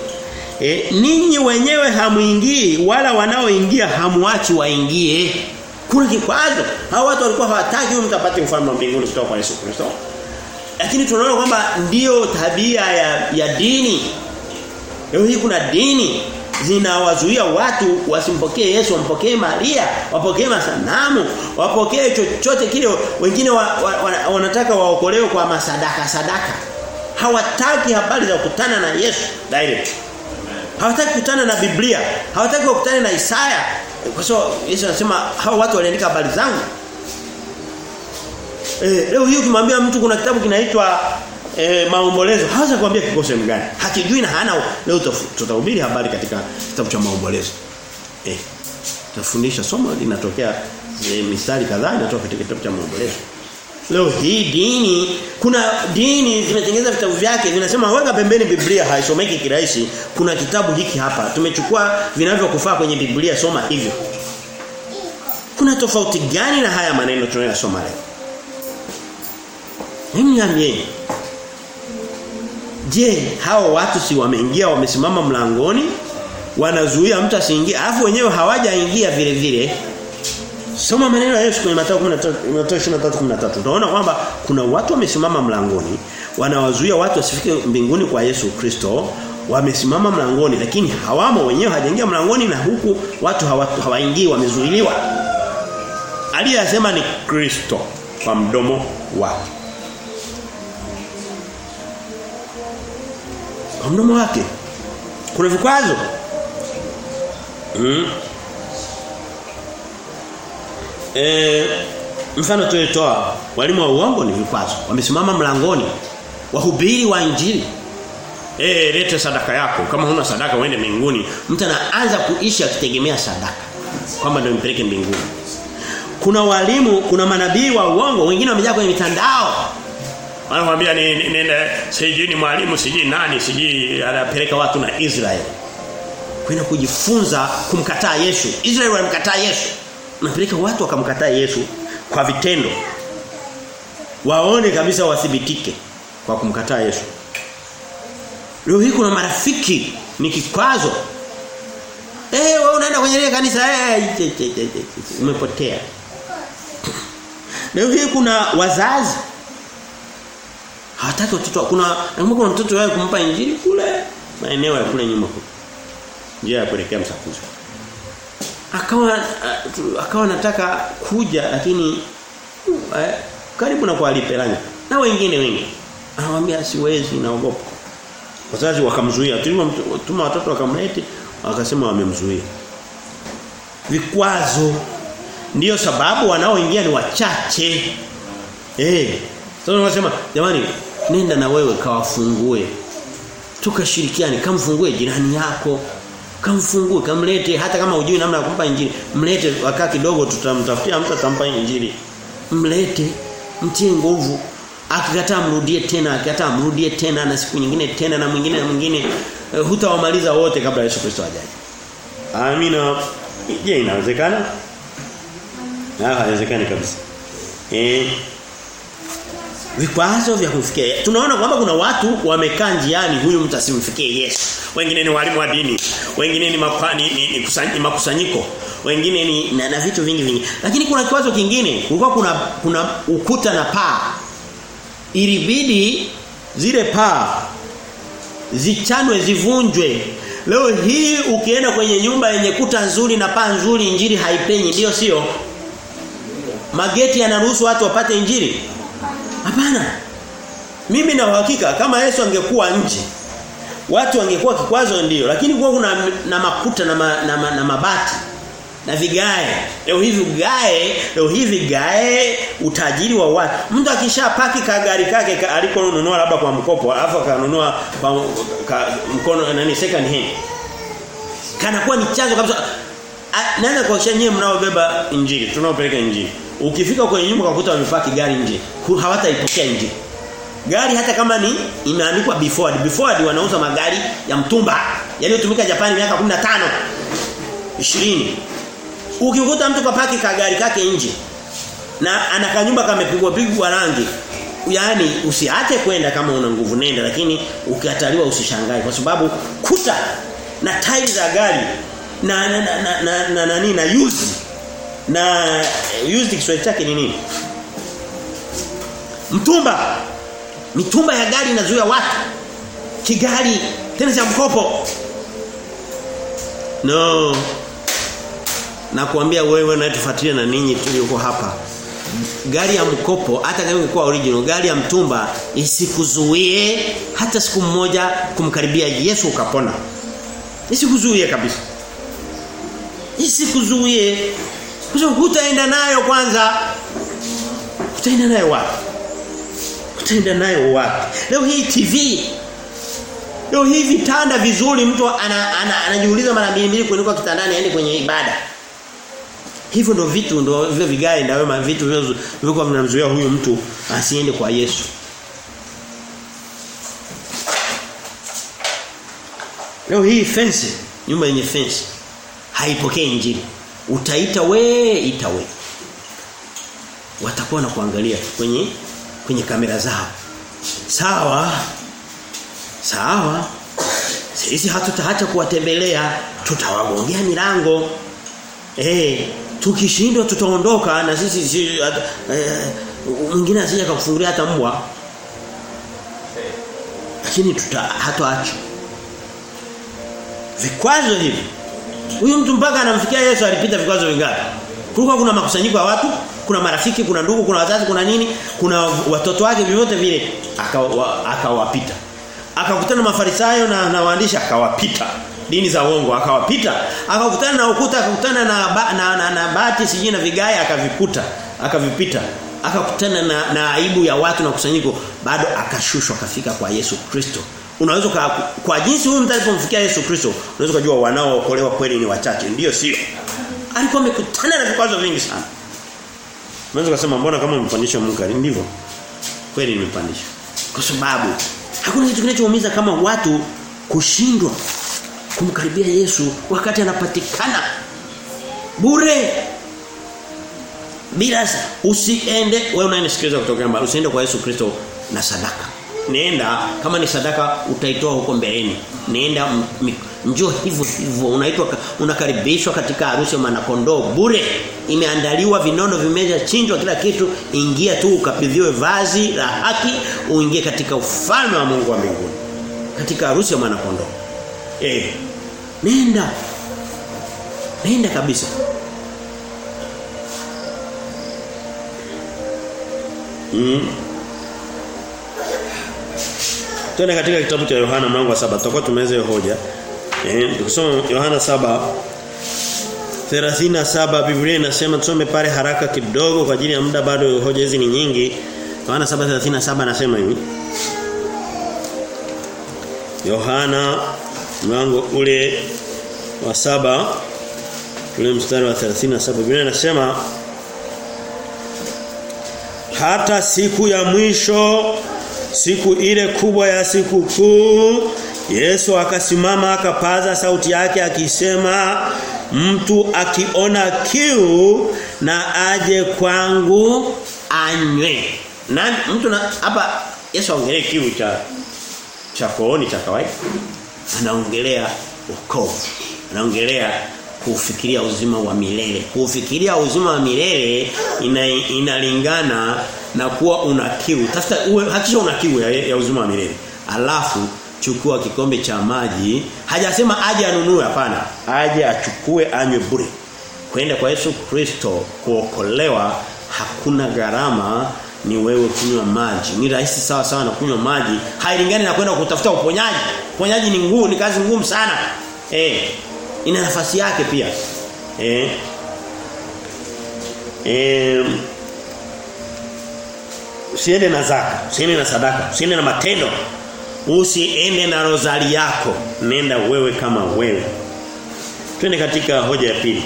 E, ninyi wenyewe hamuingii wala wanaoingia hamuachi waingie. Kuna kikwazo. Hawa watu walikuwa hawataki mtu apate ufalme wa mbinguni kutoka kwa Yesu Kristo. Lakini tunaona kwamba ndiyo tabia ya, ya dini. Leo hii kuna dini zinawazuia watu wasimpokee Yesu wampokee Maria wapokee masanamu wapokee chochote kile. Wengine wa, wa, wa, wanataka waokolewe kwa masadaka sadaka. Hawataki habari za kukutana na Yesu direct. Hawataki kukutana na Biblia. Hawataki kukutana na Isaya. Kwa sababu Yesu anasema hao watu waliandika habari zangu. Eh leo hii ukimwambia mtu kuna kitabu kinaitwa e, maombolezo. Hawezi kuambia kiko sehemu gani hakijui na hana leo tutahubiri habari katika kitabu cha maombolezo. Eh tafundisha somo linatokea e, mistari kadhaa inatoka katika kitabu cha maombolezo. Leo hii dini kuna dini zimetengeneza vitabu vyake vinasema weka pembeni Biblia haisomeki kirahisi. Kuna kitabu hiki hapa tumechukua vinavyokufaa kwenye Biblia soma hivyo. Kuna tofauti gani na haya maneno tunayosoma leo? Hebu niambieni Je, hao watu si wameingia wamesimama mlangoni? Wanazuia mtu asiingie. Alafu wenyewe hawajaingia vile vile. Soma maneno ya Yesu kwenye Mathayo 23:13. Utaona kwamba kuna watu wamesimama mlangoni, wanawazuia watu wasifike mbinguni kwa Yesu Kristo. Wamesimama mlangoni lakini hawamo wenyewe hajaingia mlangoni na huku watu hawaingii wamezuiliwa. Aliyesema ni Kristo kwa mdomo wake. Kwa mdomo wake kuna vikwazo mm. eh mfano tulitoa walimu wa uongo ni vikwazo. Wamesimama mlangoni wahubiri wa injili. Eh lete sadaka yako. Kama huna sadaka uende mbinguni. Mtu anaanza kuishi akitegemea sadaka. Kwamba ndio impeleke mbinguni. Kuna walimu, kuna manabii wa uongo, wengine wamejaa kwenye mitandao. Wanakuambia ni nenda sijui ni mwalimu, sijui nani, sijui anapeleka watu na Israeli. Kwenda kujifunza kumkataa Yesu. Israeli walimkataa Yesu. Anapeleka watu wakamkataa Yesu kwa vitendo. Waone kabisa wathibitike kwa kumkataa Yesu. Leo hii kuna marafiki ni kikwazo. Eh wewe unaenda kwenye ile kanisa eh umepotea. Leo hii kuna wazazi hawataki watoto kuna kuna mtoto wao kumpa injili kule maeneo ya kule nyuma kule. Njia ya kuelekea msafuzo. Akawa akawa nataka kuja lakini eh, karibu na kwa alipelanya. Na wengine wengi. Anamwambia siwezi naogopa. Wazazi wakamzuia. Tuma watoto wakamlete wakasema wamemzuia. Vikwazo ndiyo sababu wanaoingia ni wachache. Eh. Sasa unasema jamani nenda na wewe kawafungue. Tukashirikiane kamfungue jirani yako. Kamfungue, kamlete hata kama hujui namna ya kumpa injili, mlete wakaa kidogo tutamtafutia mtu atampa injili. Mlete, mtie nguvu. Akikataa mrudie tena, akikataa mrudie tena na siku nyingine tena na mwingine na mwingine uh, hutawamaliza wote kabla Yesu Kristo ajaje. Amina. Je, inawezekana? Na haiwezekani kabisa. Eh vikwazo vya kufikia. Tunaona kwamba kuna watu wamekaa njiani huyu mtu asimfikie Yesu. Wengine ni walimu wa dini, wengine ni, mapa, ni, ni, ni, ni makusanyiko, wengine ni na, na vitu vingi vingi. Lakini kuna kikwazo kingine, kulikuwa kuna kuna ukuta na paa. Ilibidi zile paa zichanwe zivunjwe. Leo hii ukienda kwenye nyumba yenye kuta nzuri na paa nzuri injili haipenyi, ndio sio? Mageti yanaruhusu watu wapate injili? Hapana. Mimi na uhakika kama Yesu angekuwa nje watu wangekuwa kikwazo ndio. Lakini kwa kuna na makuta na, ma, na, ma, na mabati na vigae. Leo hivi vigae leo hivi vigae utajiri wa watu. Mtu akishapaki kagari kake ka, alikonunua labda kwa mkopo alafu akanunua kwa ka, mkono nani second hand. Kanakuwa ni chanzo kabisa naweza kuhakikisha nyinyi mnaobeba injili tunaopeleka injili. Ukifika kwenye nyumba ukakuta wamepaki gari nje hawataipokea injili. Gari hata kama ni imeandikwa before before wanauza magari ya mtumba yaliyotumika Japani miaka 15 20 Ukikuta mtu kapaki ka gari kake nje na ana kanyumba kamepigwa pigwa rangi yaani usiache kwenda kama una nguvu nenda lakini ukikataliwa usishangae kwa sababu kuta na tairi za gari na na na na, na, na, na, na, na na used Kiswahili chake ni nini? Mtumba Mitumba ya gari inazuia watu. Kigari tena cha mkopo. No. Na kuambia wewe unayetufuatilia na ninyi tulioko hapa. Gari ya mkopo hata kama ingekuwa original, gari ya mtumba isikuzuie hata siku moja kumkaribia Yesu ukapona. Isikuzuie kabisa. Isikuzuie. Kwa sababu hutaenda nayo kwanza. Utaenda nayo wapi? utaenda nayo wapi leo hii TV leo hii vitanda vizuri mtu anajiuliza ana, ana, ana mara mbili kuliko kitandani aende kwenye ibada hivyo ndo vitu ndo vile vigae ndio vitu vile vilikuwa vinamzuia huyu mtu asiende kwa Yesu leo hii fence nyumba yenye fence haipokei injili utaita we ita we watakuwa na kuangalia kwenye kwenye kamera zao. Sawa. Sawa. Sisi hatutaacha kuwatembelea, tutawagongea milango. Eh, tukishindwa tutaondoka na sisi si, eh, asije akakufungulia hata mbwa. Lakini tuta hatoacha. Vikwazo hivi. Huyu mtu mpaka anamfikia Yesu alipita vikwazo vingapi? Kulikuwa kuna makusanyiko ya watu, kuna marafiki, kuna ndugu, kuna wazazi, kuna nini, kuna watoto wake vyote vile akawapita. Aka Akakutana na Mafarisayo na na waandishi akawapita. dini za uongo akawapita akakutana na ukuta akakutana na na, na, na bati sijui na vigae akaviputa akavipita akakutana na, na aibu ya watu na kusanyiko bado akashushwa akafika kwa Yesu Kristo unaweza kwa, kwa jinsi huyu mtu alipomfikia Yesu Kristo unaweza kujua wanaookolewa kweli ni wachache. Ndio sio? Alikuwa amekutana na vikwazo vingi sana. Unaweza kusema mbona kama umepandisha munkari ndivyo. Kweli nimepandisha kwa sababu hakuna kitu kinachoumiza kama watu kushindwa kumkaribia Yesu wakati anapatikana bure. Bila usiende wewe unanisikiliza kutoka mbali usiende kwa Yesu Kristo na sadaka nenda kama ni sadaka utaitoa huko mbeleni. Nenda njoo hivyo hivyo. Unaitwa unakaribishwa katika harusi ya mwanakondoo bure. Imeandaliwa vinono vimeja chinjwa kila kitu. Ingia tu ukapidhiwe vazi la haki uingie katika ufalme wa Mungu wa mbinguni. Katika harusi ya mwanakondoo. Eh nenda. Nenda kabisa. Mm. Tuende katika kitabu cha Yohana mlango wa 7. Tutakuwa tumeweza hoja. Eh, tukisoma Yohana 7 37 Biblia inasema tusome pale haraka kidogo kwa ajili ya muda bado hoja hizi ni nyingi. Yohana 7:37 anasema hivi. Yohana mlango ule wa saba ule mstari wa 37 Biblia inasema hata siku ya mwisho siku ile kubwa ya siku kuu Yesu akasimama akapaza sauti yake akisema mtu akiona kiu na aje kwangu anywe. Na mtu hapa Yesu aongelee kiu cha cha kooni cha kawaida. Anaongelea wokovu. Anaongelea kufikiria uzima wa milele. Kufikiria uzima wa milele ina, inalingana na kuwa una kiu. Tafuta hakisha una kiu ya, ya uzima wa milele. Alafu chukua kikombe cha maji. Hajasema aje anunue hapana. Aje achukue anywe bure. Kwenda kwa Yesu Kristo kuokolewa hakuna gharama ni wewe kunywa maji. Ni rahisi sawa sawa na kunywa maji. Hailingani na kwenda kutafuta uponyaji. Uponyaji ni ngumu, ni kazi ngumu sana. Eh, ina nafasi yake pia. Eh. Eh Usiende na zaka, usiende na sadaka, usiende na matendo. Usiende na rozari yako, nenda wewe kama wewe. Twende katika hoja ya pili.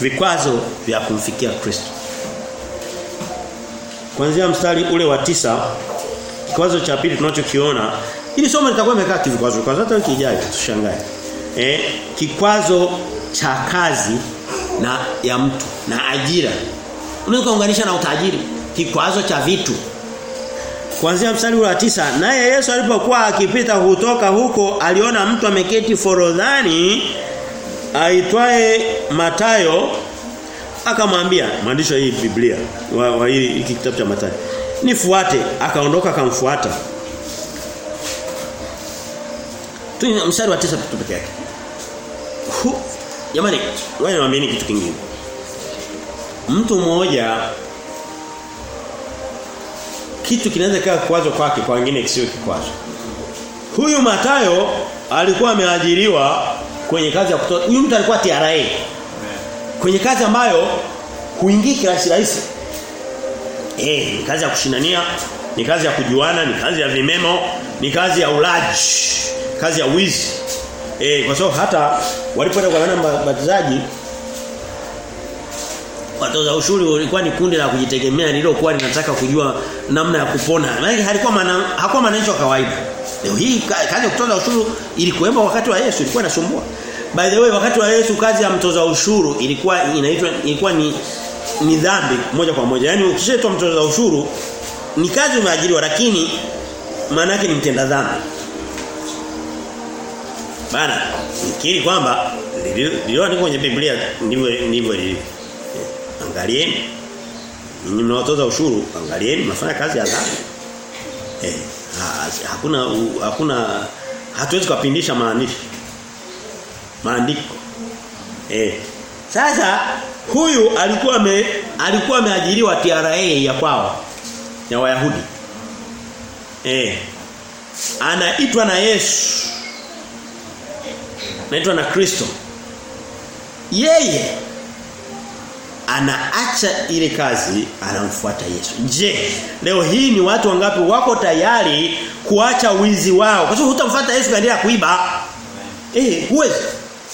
Vikwazo vya kumfikia Kristo. Kuanzia mstari ule wa tisa kikwazo cha pili tunachokiona ili somo litakuwa imekaa kivikwazo kwa hata wiki ijayo tushangae. Eh kikwazo cha kazi na ya mtu na ajira. Unaweza kuunganisha na utajiri, kikwazo cha vitu. Kuanzia mstari wa tisa naye Yesu alipokuwa akipita kutoka huko aliona mtu ameketi forodhani aitwaye Matayo akamwambia maandisho hii Biblia wa, wa hii kitabu cha Mathayo nifuate. Akaondoka akamfuata. Tu mstari wa tisa tu peke yake jamani wewe niwaambieni kitu kingine. Mtu mmoja kitu kinaweza kuwa kikwazo kwake kwa wengine kisiwe kikwazo. Huyu Matayo alikuwa ameajiriwa kwenye kazi ya kutoa huyu mtu alikuwa TRA kwenye kazi ambayo huingii kirahisi rahisi. Eh ni kazi ya kushindania ni kazi ya kujuana ni kazi ya vimemo ni kazi ya ulaji kazi ya wizi eh kwa sababu hata walipoenda kwa wana batizaji watoza ushuru ilikuwa ni kundi la kujitegemea lililokuwa linataka kujua namna ya kupona. Maana halikuwa maana hakuwa mwananchi wa kawaida. Leo hii kazi ya kutoza ushuru ilikuwepo wakati wa Yesu ilikuwa inasumbua. By the way wakati wa Yesu kazi ya mtoza ushuru ilikuwa inaitwa ilikuwa ni ni dhambi moja kwa moja. Yaani ukishaitwa mtoza ushuru ni kazi umeajiriwa lakini maana yake ni mtenda dhambi bana nikiri kwamba lilio kwenye Biblia ndivyo ndivyo lilivyo. Angalieni. Ninyi mnaotoza ushuru angalieni. Mnafanya kazi ya dhambi. Eh ha, hakuna hakuna hatuwezi kupindisha maandishi. Maandiko. Eh sasa huyu alikuwa ame, alikuwa ameajiriwa TRA ya kwao ya Wayahudi. Eh anaitwa na Yesu naitwa na Kristo. Yeye anaacha ile kazi anamfuata Yesu. Je, leo hii ni watu wangapi wako tayari kuacha wizi wao? Kwa sababu hutamfuata Yesu kaendelea kuiba. Eh, huwezi.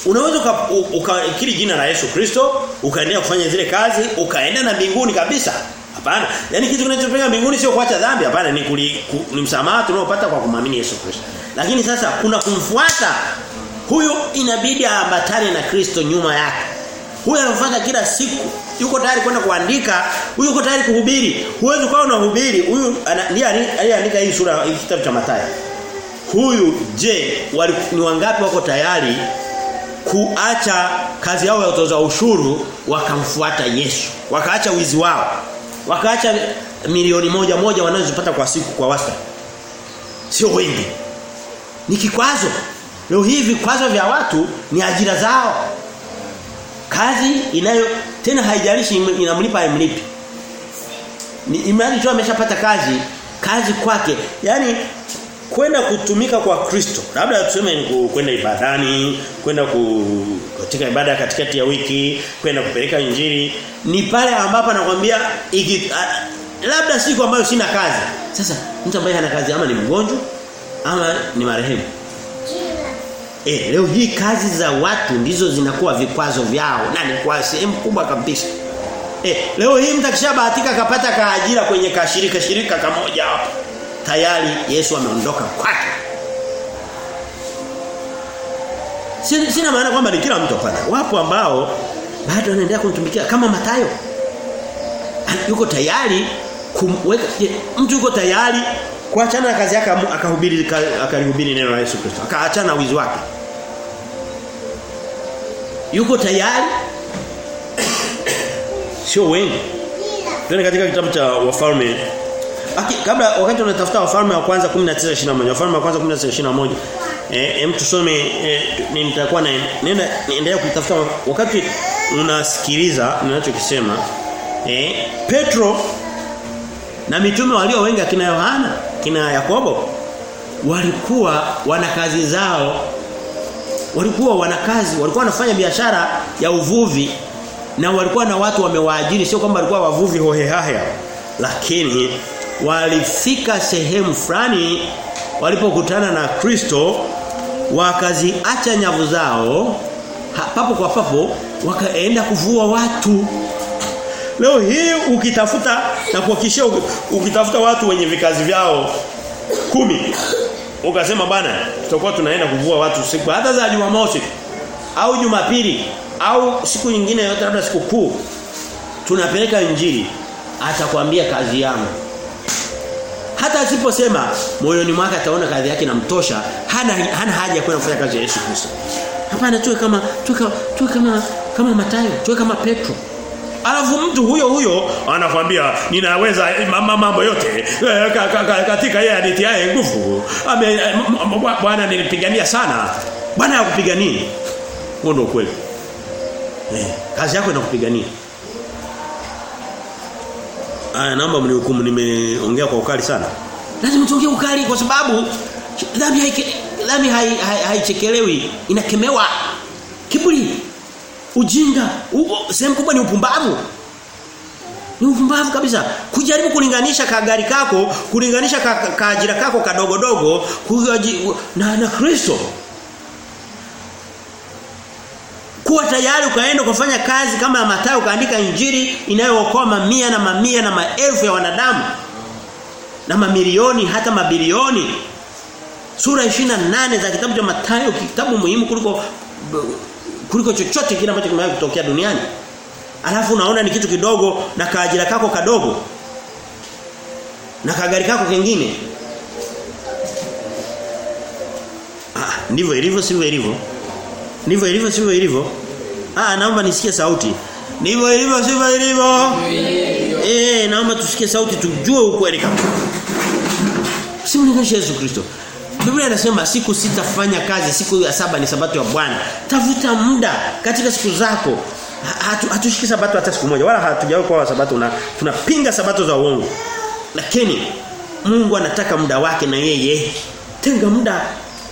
Unaweza ukakiri jina la Yesu Kristo, ukaendelea kufanya zile kazi, ukaenda na mbinguni kabisa. Hapana. Yaani kitu kinachopeleka mbinguni sio kuacha dhambi, hapana ni kuli, ku, ni msamaha tunaopata kwa kumamini Yesu Kristo. Lakini sasa kuna kumfuata huyu inabidi aambatane na Kristo nyuma yake. Huyu anafanya kila siku. Yuko tayari kwenda kuandika, huyu yuko tayari kuhubiri. Huwezi kwa unahubiri. Huyu ndiye hii sura hii kitabu cha Mathayo. Huyu je, wali, ni wangapi wako tayari kuacha kazi yao ya utoza ushuru wakamfuata Yesu. Wakaacha wizi wao. Wakaacha milioni moja moja wanazopata kwa siku kwa wasta Sio wengi. Ni kikwazo. Leo hii vikwazo vya watu ni ajira zao. Kazi inayo tena haijalishi inamlipa mlipi Ni imani tu ameshapata kazi, kazi kwake. Yaani kwenda kutumika kwa Kristo. Labda tuseme ni kwenda ibadani, kwenda ku, katika ibada katikati ya wiki, kwenda kupeleka injili, ni pale ambapo anakuambia labda siku ambayo sina kazi. Sasa mtu ambaye hana kazi ama ni mgonjwa ama ni marehemu. Eh, leo hii kazi za watu ndizo zinakuwa vikwazo vyao na ni kwa sehemu kubwa kabisa. Eh, leo hii mtakishabahatika kapata kaajira kwenye kashirika shirika kamoja hapo tayari Yesu ameondoka kwake. Sina, sina maana kwamba ni kila mtu afanye. Wapo ambao bado wanaendelea kumtumikia kama Matayo. Yuko tayari kumweka mtu yuko tayari kuachana na kazi yake akahubiri akalihubiri neno la Yesu Kristo. Akaachana na wizi wake. Yuko tayari sio wengi. tena katika kitabu cha Wafalme Aki, kabla wakati unatafuta wafalme wa kwanza 19:21 wafalme wa kwanza 19:21 eh hem tusome eh, nitakuwa na nenda niendelee kutafuta wakati unasikiliza ninachokisema eh Petro na mitume walio wengi akina Yohana kina Yakobo walikuwa wana kazi zao walikuwa wana kazi walikuwa wanafanya biashara ya uvuvi na walikuwa na watu wamewaajiri sio kwamba walikuwa wavuvi hohehahe lakini walifika sehemu fulani walipokutana na Kristo wakaziacha nyavu zao papo kwa papo wakaenda kuvua watu leo hii ukitafuta na kuhakikishia ukitafuta watu wenye vikazi vyao kumi ukasema bana tutakuwa tunaenda kuvua watu siku hata za Jumamosi au Jumapili au siku nyingine yote labda siku kuu tunapeleka injili atakwambia kazi yangu. Hata asiposema moyoni mwake ataona kazi yake inamtosha hana hana haja ya kwenda kufanya kazi ya Yesu Kristo. Hapana tuwe kama tuwe, kama tuwe kama kama Mathayo tuwe kama Petro Alafu mtu huyo huyo anakwambia ninaweza mambo yote katika yeye anitiaye nguvu. Bwana nilipigania sana. Bwana yakupigania. Huo ndio kweli. Eh, kazi yako inakupigania. Aya naomba mnihukumu nimeongea kwa ukali sana. Lazima tuongee ukali kwa sababu dhambi haichekelewi hai, hai inakemewa. Kiburi ujinga sehemu kubwa ni upumbavu. Ni upumbavu kabisa. Kujaribu kulinganisha kagari kako kulinganisha ka, kaajira kako kadogodogo na na Kristo. Kuwa tayari ukaenda kufanya kazi kama ya Mathayo kaandika injili inayookoa mamia na mamia na maelfu ya wanadamu. Na mamilioni hata mabilioni. Sura 28 za kitabu cha Mathayo kitabu muhimu kuliko kuliko chochote kile ambacho kimewahi kutokea duniani. Alafu unaona ni kitu kidogo na kaajira kako kadogo. Na kagari kako kingine. Ah, ndivyo ilivyo sivyo ilivyo. Ndivyo ilivyo sivyo ilivyo. Ah, naomba nisikie sauti. Ndivyo ilivyo sivyo ilivyo. Eh, naomba tusikie sauti tujue ukweli kama. Simlinganishe Yesu Kristo. Biblia inasema siku sita fanya kazi, siku ya saba ni sabato ya Bwana. Tafuta muda katika siku zako. Hatushiki Hatu, sabato hata siku moja wala hatujawahi kwa sabato na tunapinga sabato za uongo. Lakini Mungu anataka muda wake na yeye. Tenga muda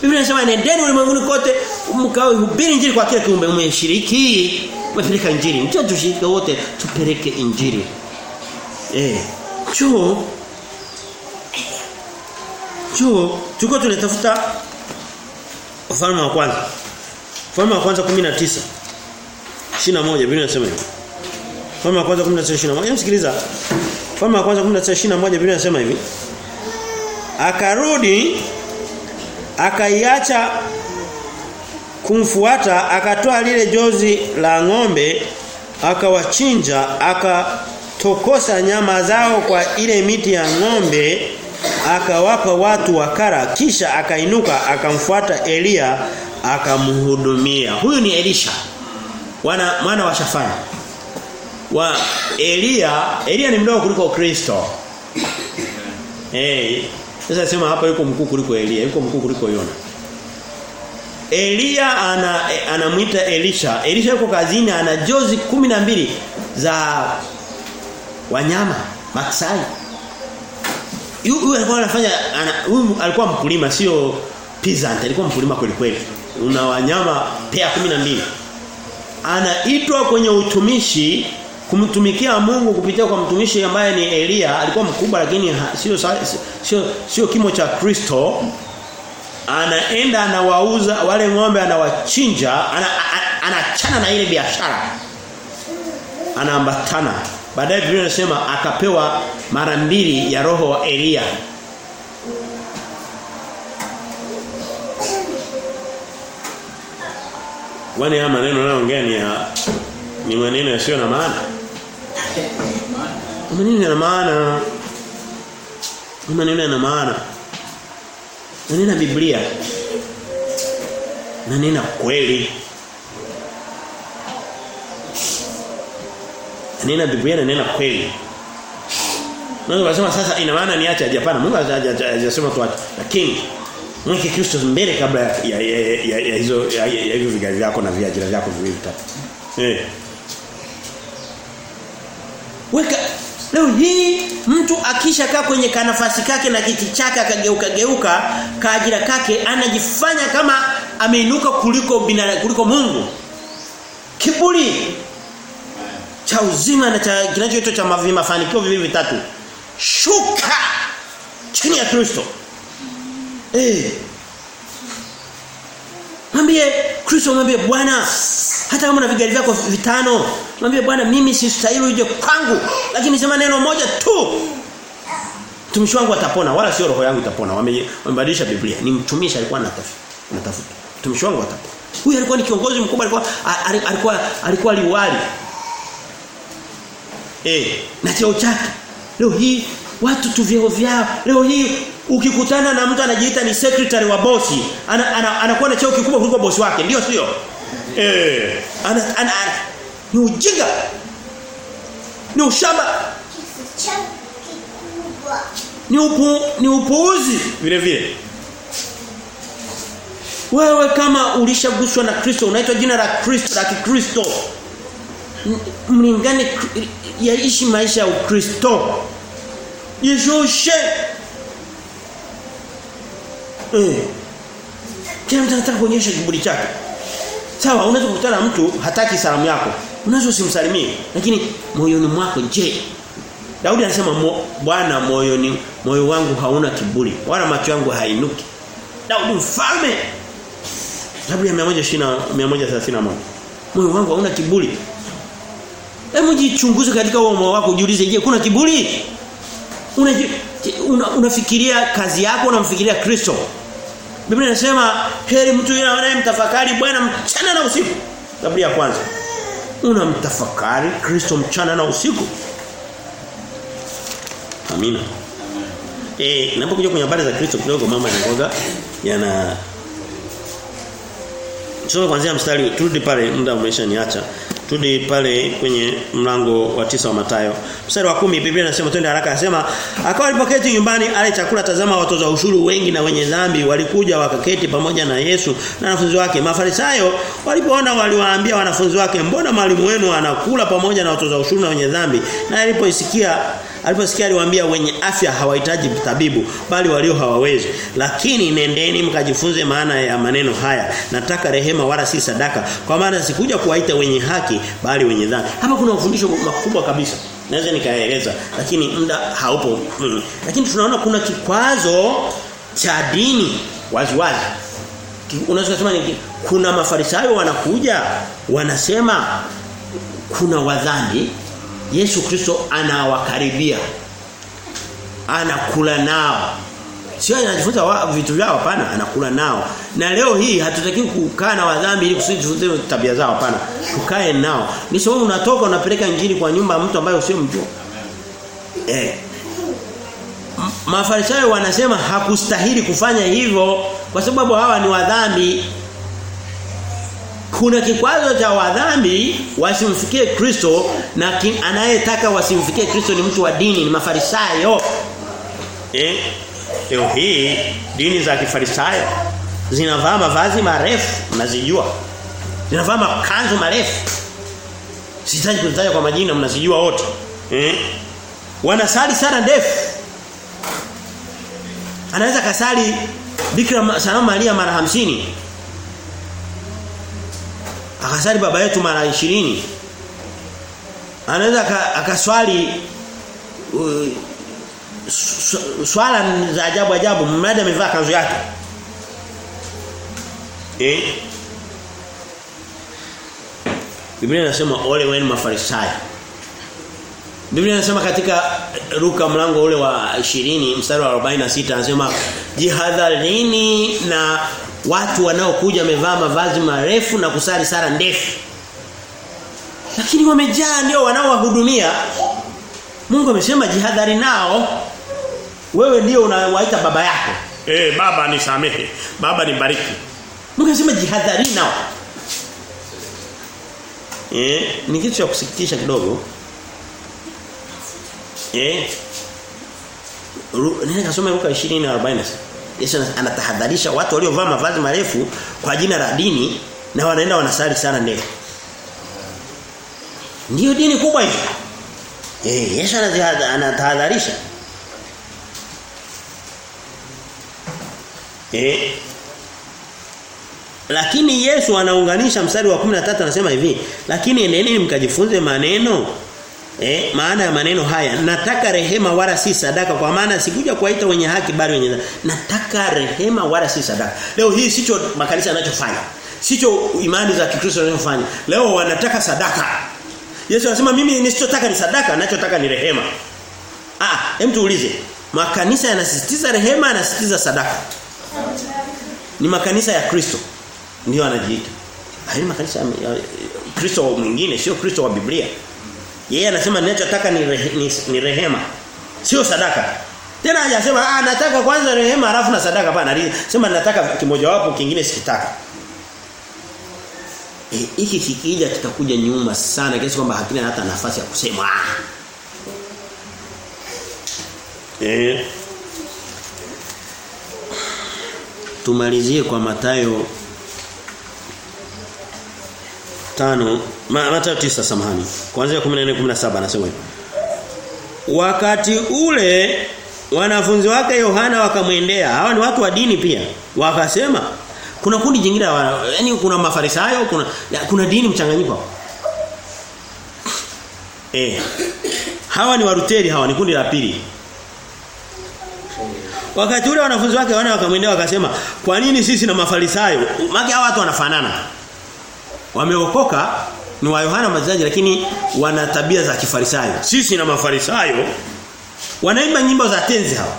Biblia inasema nendeni ulimwenguni kote mkahubiri injili kwa kila kiumbe umeshiriki umepeleka injili. Njoo tushike wote tupeleke injili. Eh. Chuo Chuo tulikuwa tunatafuta ufalme wa kwanza. Ufalme wa kwanza 19 21 Biblia inasema hivyo. Ufalme wa kwanza 19:21. Msikiliza. Ufalme wa kwanza 19:21 Biblia inasema hivi. Akarudi akaiacha kumfuata akatoa lile jozi la ng'ombe akawachinja akatokosa nyama zao kwa ile miti ya ng'ombe akawapa watu wakara kisha akainuka akamfuata Elia akamhudumia. Huyu ni Elisha wana mwana wa Shafani. Wa Elia Elia ni mdogo kuliko Kristo. Eh hey, sasa sema hapa yuko mkuu kuliko Elia yuko mkuu kuliko Yona. Elia ana anamuita Elisha. Elisha yuko kazini ana jozi mbili za wanyama maksai huyu alikuwa anafanya huyu alikuwa mkulima sio peasant alikuwa mkulima kweli kweli. Una wanyama pea mbili. Anaitwa kwenye utumishi kumtumikia Mungu kupitia kwa mtumishi ambaye ni Elia. Alikuwa mkubwa lakini sio sio sio kimo cha Kristo. Anaenda anawauza wale ng'ombe anawachinja anachana ana, na ile biashara. Anaambatana baadaye Biblia inasema akapewa mara mbili ya roho wa Elia Wani haya maneno nayoongea ni ya ni maneno yasiyo na maana. Maneno yana maana. Maneno yana maana. Nanena Biblia. Nanena kweli. Nanena Biblia nanena kweli. Mungu anasema sasa ina maana niache aje hapana. Mungu hajasema tu ache. Lakini mweke Kristo mbele kabla ya ya, hizo ya, hivyo vigari vyako na viajira vyako viwili tatu. Eh. Weka leo hii mtu akishakaa kwenye kanafasi kake na kiti chake akageuka geuka kaajira kake anajifanya kama ameinuka kuliko binadamu kuliko Mungu. Kiburi cha uzima na cha kinachoitwa cha mafanikio vivi vitatu. Shuka chini ya Kristo. Eh. Mwambie Kristo mwambie Bwana hata kama una vigari vyako vitano mwambie Bwana mimi sistahili uje kwangu. Lakini sema neno moja tu. Mtumishi wangu atapona wala sio roho yangu itapona. Wamebadilisha Biblia. Ni mtumishi alikuwa anatafuta mtumishi wangu atapona. Huyu alikuwa ni kiongozi mkubwa alikuwa alikuwa alikuwa liwali eh. Na cheo chake leo hii watu tu vyeo vyao. Leo hii ukikutana na mtu anajiita ni secretary wa bosi anakuwa ana, ana, ana na cheo kikubwa kuliko bosi wake. Ndio sio? Eh. Ana, ana, ana. Ni ujinga. Ni ushamba. Ni upu, ni upuuzi. Vile vile. Wewe kama ulishaguswa na Kristo unaitwa jina la Kristo la Kikristo. Mlingane yaishi maisha ya Ukristo. Yeshushe. eh. Kila mtu anataka kuonyesha kiburi chake. Sawa unaweza kukutana na mtu hataki salamu yako. Unaweza usimsalimie lakini moyoni mwako je? Daudi anasema Bwana moyoni moyo wangu hauna kiburi wala macho yangu hainuki Daudi mfalme. Zaburi ya 120 131 moyo wangu hauna kiburi Hebu jichunguze katika uomo wako ujiulize je kuna kiburi una, una, unafikiria kazi yako unamfikiria Kristo Biblia inasema heri mtu yule anayemtafakari Bwana mchana na usiku. Zaburi ya kwanza. Unamtafakari Kristo mchana na usiku. Amina. Eh, ninapokuja kwenye habari za Kristo kidogo mama anangoza yana Tusome kwanza mstari turudi pale muda umeshaniacha. Turudi pale kwenye mlango wa tisa wa Matayo. Mstari wa kumi Biblia inasema twende haraka anasema akawa alipoketi nyumbani ale chakula tazama watoza ushuru wengi na wenye dhambi walikuja wakaketi pamoja na Yesu na wanafunzi wake. Mafarisayo walipoona waliwaambia wanafunzi wake mbona mwalimu wenu anakula pamoja na watoza ushuru na wenye dhambi? Na alipoisikia Aliposikia aliwaambia wenye afya hawahitaji tabibu bali walio hawawezi. Lakini nendeni mkajifunze maana ya maneno haya. Nataka rehema wala si sadaka. Kwa maana sikuja kuwaita wenye haki bali wenye dhambi. Hapa kuna mafundisho makubwa kabisa. Naweza nikaeleza lakini muda haupo. Mm. Lakini tunaona kuna kikwazo cha dini waziwazi. wazi. Unaweza kusema ni kuna mafarisayo wanakuja wanasema kuna wadhambi Yesu Kristo anawakaribia. Anakula nao. Sio anajifunza vitu vyao hapana anakula nao. Na leo hii hatutaki kukaa na wadhambi ili kusijifunze tabia zao hapana. Tukae nao. Ni sababu unatoka unapeleka injili kwa nyumba ya mtu ambaye usio mjua eh Mafarisayo wanasema hakustahili kufanya hivyo kwa sababu hawa ni wadhambi kuna kikwazo cha wadhambi wasimfikie Kristo na anayetaka wasimfikie Kristo ni mtu wa dini ni mafarisayo. Eh leo hii dini za kifarisayo zinavaa mavazi marefu mnazijua. Zinavaa makanzu marefu. Sitaji kuzitaja kwa majina mnazijua wote. Eh wanasali sana ndefu. Anaweza kasali Bikira Salamu Maria mara hamsini akasali baba yetu mara 20 anaweza akaswali swala za ajabu ajabu mradi amevaa kanzu yake. Eh Biblia inasema ole wenu mafarisayo. Biblia inasema katika ruka mlango ule wa 20 mstari wa 46 anasema jihadharini na watu wanaokuja wamevaa mavazi marefu na kusali sala ndefu. Lakini wamejaa ndio wanaowahudumia. Mungu amesema jihadhari nao. Wewe ndio unawaita baba yako. Eh hey, baba nisamehe. Baba nibariki. Mungu amesema jihadhari nao. Eh ni kitu cha kusikitisha kidogo. Eh Nini kasoma Luka 20:40 Yesu anatahadharisha watu waliovaa mavazi marefu kwa jina la dini na wanaenda wanasali sana ndefu. ndio dini kubwa hiyo. Eh Yesu anatahadharisha. Eh lakini Yesu anaunganisha mstari wa 13 anasema hivi, lakini endeni mkajifunze maneno Eh, maana ya maneno haya nataka rehema wala si sadaka kwa maana sikuja kuwaita wenye haki bali wenye dhambi. Nataka rehema wala si sadaka. Leo hii sicho makanisa yanachofanya. Sicho imani za Kikristo zinazofanya. Leo wanataka sadaka. Yesu anasema mimi nisichotaka ni sadaka, ninachotaka ni rehema. Ah, hem tuulize. Makanisa yanasisitiza rehema, yanasisitiza sadaka. Ni makanisa ya Kristo ndio anajiita. Hayo makanisa ya Kristo mwingine sio Kristo wa Biblia. Yeye anasema ninachotaka ni, rehe, ni, ni rehema. Sio sadaka. Tena hajasema ah nataka kwanza rehema halafu na sadaka hapana. Sema nataka kimoja wapo kingine sikitaka. E, kikija kitakuja nyuma sana kiasi kwamba hakina hata nafasi ya kusema. Eh. Tumalizie kwa Matayo tano Mathayo 9 samahani. Kuanzia 14 17 anasema. Wakati ule wanafunzi wake Yohana wakamwendea. Hawa ni watu wa dini pia. Wakasema kuna kundi jingine yani kuna mafarisayo, kuna ya, kuna dini mchanganyiko. Eh. Hawa ni waruteri hawa ni kundi la pili. Wakati ule wanafunzi wake wana wakamwendea wakasema, "Kwa nini sisi na mafarisayo? Maki hawa watu wanafanana." Wameokoka ni wa Yohana Mbatizaji lakini wana tabia za kifarisayo. Sisi na mafarisayo wanaimba nyimbo za tenzi hawa.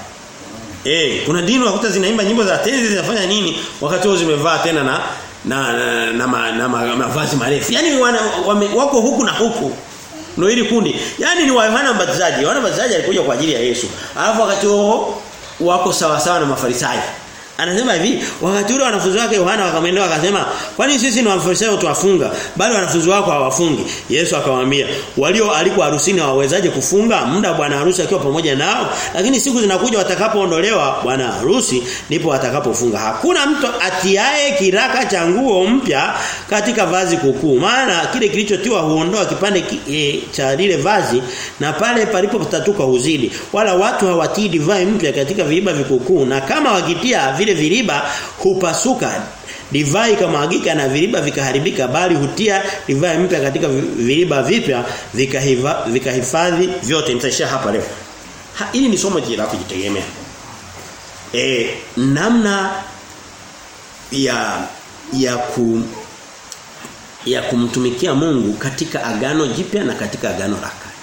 Eh, kuna dini wakuta zinaimba nyimbo za tenzi zinafanya nini wakati wao zimevaa tena na na na, na, na, na, na mavazi marefu. Yaani wana, wame, wako huku na huku. Ndio hili kundi. Yaani ni wa Yohana Mbatizaji. Yohana Mbatizaji alikuja kwa ajili ya Yesu. Alafu wakati wao wako sawa sawa na mafarisayo. Anasema hivi, wakati ule wanafunzi wake Yohana wakamwendea wakasema, "Kwani sisi ni wafarisayo tuwafunga, bali wanafunzi wako hawafungi?" Yesu akamwambia, "Walio alikuwa harusini hawawezaje kufunga muda bwana harusi akiwa pamoja nao? Lakini siku zinakuja watakapoondolewa bwana harusi ndipo watakapofunga. Hakuna mtu atiaye kiraka cha nguo mpya katika vazi kukuu. Maana kile kilichotiwa huondoa kipande ki, e, cha lile vazi na pale palipotatuka huzidi. Wala watu hawatii divai mpya katika viiba vikukuu na kama wakitia vile viriba hupasuka. Divai ikamwagika na viriba vikaharibika bali hutia divai mpya katika viriba vipya vikahifadhi vika vyote. Nitaishia hapa leo. Ha, hili ni somo la kujitegemea. E, namna ya ya ku ya kumtumikia Mungu katika agano jipya na katika agano la kale.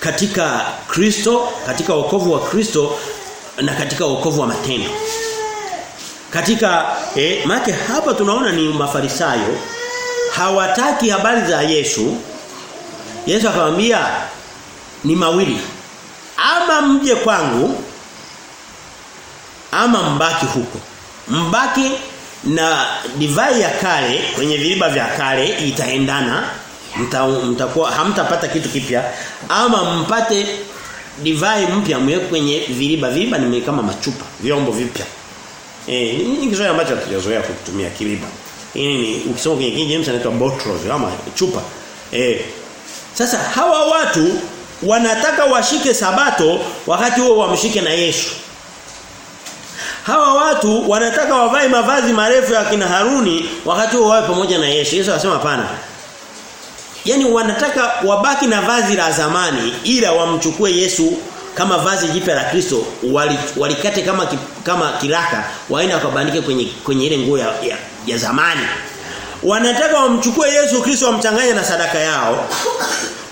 Katika Kristo katika wokovu wa Kristo na katika wokovu wa matendo katika eh make hapa tunaona ni mafarisayo hawataki habari za Yesu. Yesu akamwambia ni mawili ama mje kwangu ama mbaki huko. Mbaki na divai ya kale kwenye viliba vya kale itaendana mtakuwa hamtapata kitu kipya ama mpate divai mpya mweke kwenye viliba viliba ni kama machupa vyombo vipya eh ni kizoea ambacho hatujazoea kutumia kiriba hii ni ukisoma kwenye King James inaitwa bottles ama chupa eh sasa hawa watu wanataka washike sabato wakati huo wamshike na Yesu Hawa watu wanataka wavae mavazi marefu ya kina Haruni wakati huo wawe pamoja na Yesu. Yesu anasema hapana. Yaani wanataka wabaki na vazi la zamani ila wamchukue Yesu kama vazi jipya la Kristo walikate wali kama kama kiraka waende wakabandike kwenye kwenye ile nguo ya, ya, ya zamani. Wanataka wamchukue Yesu Kristo wamchanganye na sadaka yao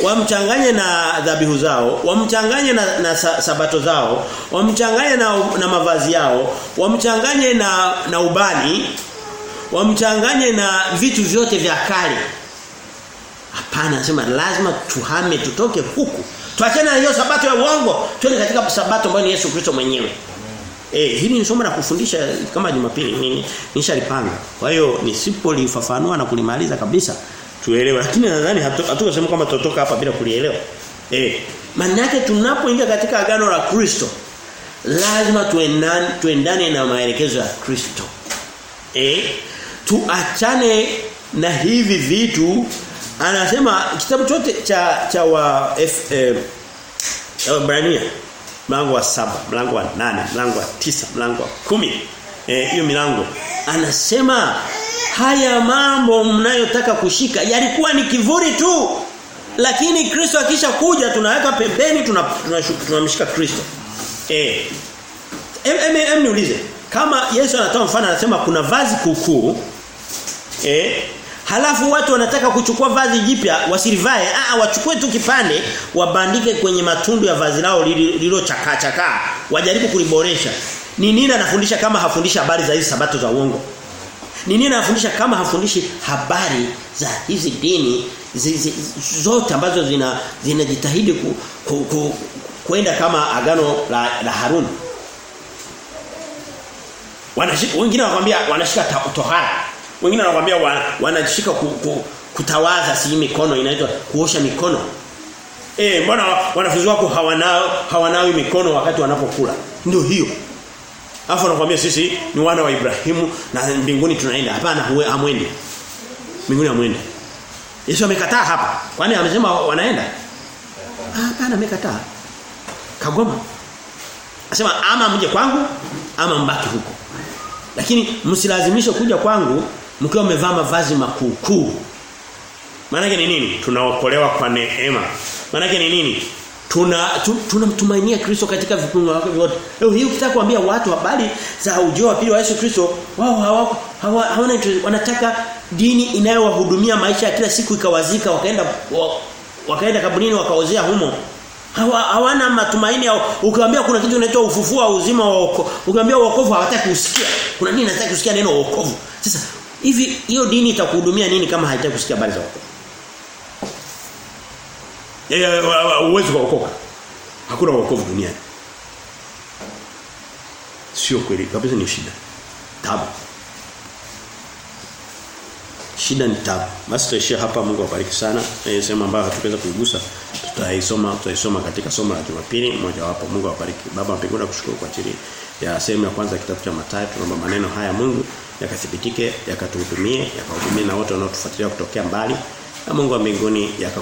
wamchanganye na dhabihu zao, wamchanganye na, na sabato zao, wamchanganye na, na mavazi yao, wamchanganye na na ubani, wamchanganye na vitu vyote vya kale. Hapana, nasema lazima tuhame tutoke huku. Tuachane na hiyo sabato ya uongo, twende katika sabato ambayo ni Yesu Kristo mwenyewe. Eh, hili ni somo la kufundisha kama Jumapili mimi nishalipanga. Kwa hiyo nisipolifafanua na kulimaliza kabisa tuelewe lakini nadhani hatukasema kama tutotoka hapa bila kulielewa eh maana yake tunapoingia katika agano la Kristo lazima tuendane tuendane na maelekezo ya Kristo eh tuachane na hivi vitu anasema kitabu chote cha cha wa F, eh, Ibrania mlango wa saba mlango wa nane mlango wa tisa mlango wa kumi eh hiyo milango. Anasema haya mambo mnayotaka kushika yalikuwa ni kivuri tu lakini Kristo akisha kuja tunaweka pembeni tunamshika Kristo. Eh em, em, em niulize kama Yesu anatoa mfano anasema kuna vazi kukuu eh halafu watu wanataka kuchukua vazi jipya wasilivae ah wachukue tu kipande wabandike kwenye matundu ya vazi lao lililo chakaa chakaa wajaribu kuliboresha ni nini anafundisha kama hafundisha habari za hizi sabato za uongo ni nini anafundisha kama hafundishi habari za hizi dini zi, zi, zote ambazo zina zinajitahidi ku, ku, ku, kwenda kama agano la, la Haruni. Wanashika wengine wanakuambia wanashika tohara. Wengine wanakuambia wanajishika ku, ku, kutawaza si mikono inaitwa kuosha mikono. Eh mbona wanafunzi wako hawanao hawanawi mikono wakati wanapokula? Ndio hiyo. Alafu anakuambia sisi ni wana wa Ibrahimu na mbinguni tunaenda. Hapana hamwendi. Mbinguni hamwendi. Yesu amekataa hapa. Kwani amesema wanaenda? Hapana amekataa. Kagoma. Anasema ama mje kwangu ama mbaki huko. Lakini msilazimishe kuja kwangu mkiwa mmevaa mavazi makuukuu. Maana ni nini? Tunaokolewa kwa neema. Maana ni nini? Tuna tu, tunamtumainia Kristo katika vifungo vyote. Leo hii ukitaka kuambia watu habari za ujio wa pili wa Yesu Kristo, wao hawa, hawa, hawana wanataka dini inayowahudumia maisha ya kila siku ikawazika wakaenda wakaenda kaburini wakaozea humo. Hawa, hawana matumaini au ukiwaambia kuna kitu kinaitwa ufufuo au uzima wa wokovu. Ukiwaambia wokovu hawataki kusikia. Kuna nini nataka kusikia neno wokovu. Sasa hivi hiyo dini itakuhudumia nini kama haitaki kusikia habari za wokovu? uwezo wa wokoka. Hakuna wokovu duniani. sio kweli kabisa ni shida. Tabu. Shida ni tabu. Basi hapa Mungu awabariki sana. Eh sema ambayo hatuweza kuigusa tutaisoma tutaisoma katika somo la Jumapili mmoja wapo. Mungu awabariki. Baba mpigona nakushukuru kwa ajili ya sehemu ya kwanza kitabu cha Mathayo tunaomba maneno haya Mungu yakathibitike yakatuhudumie yakahudumie na wote wanaotufuatilia kutokea mbali na Mungu wa mbinguni yaka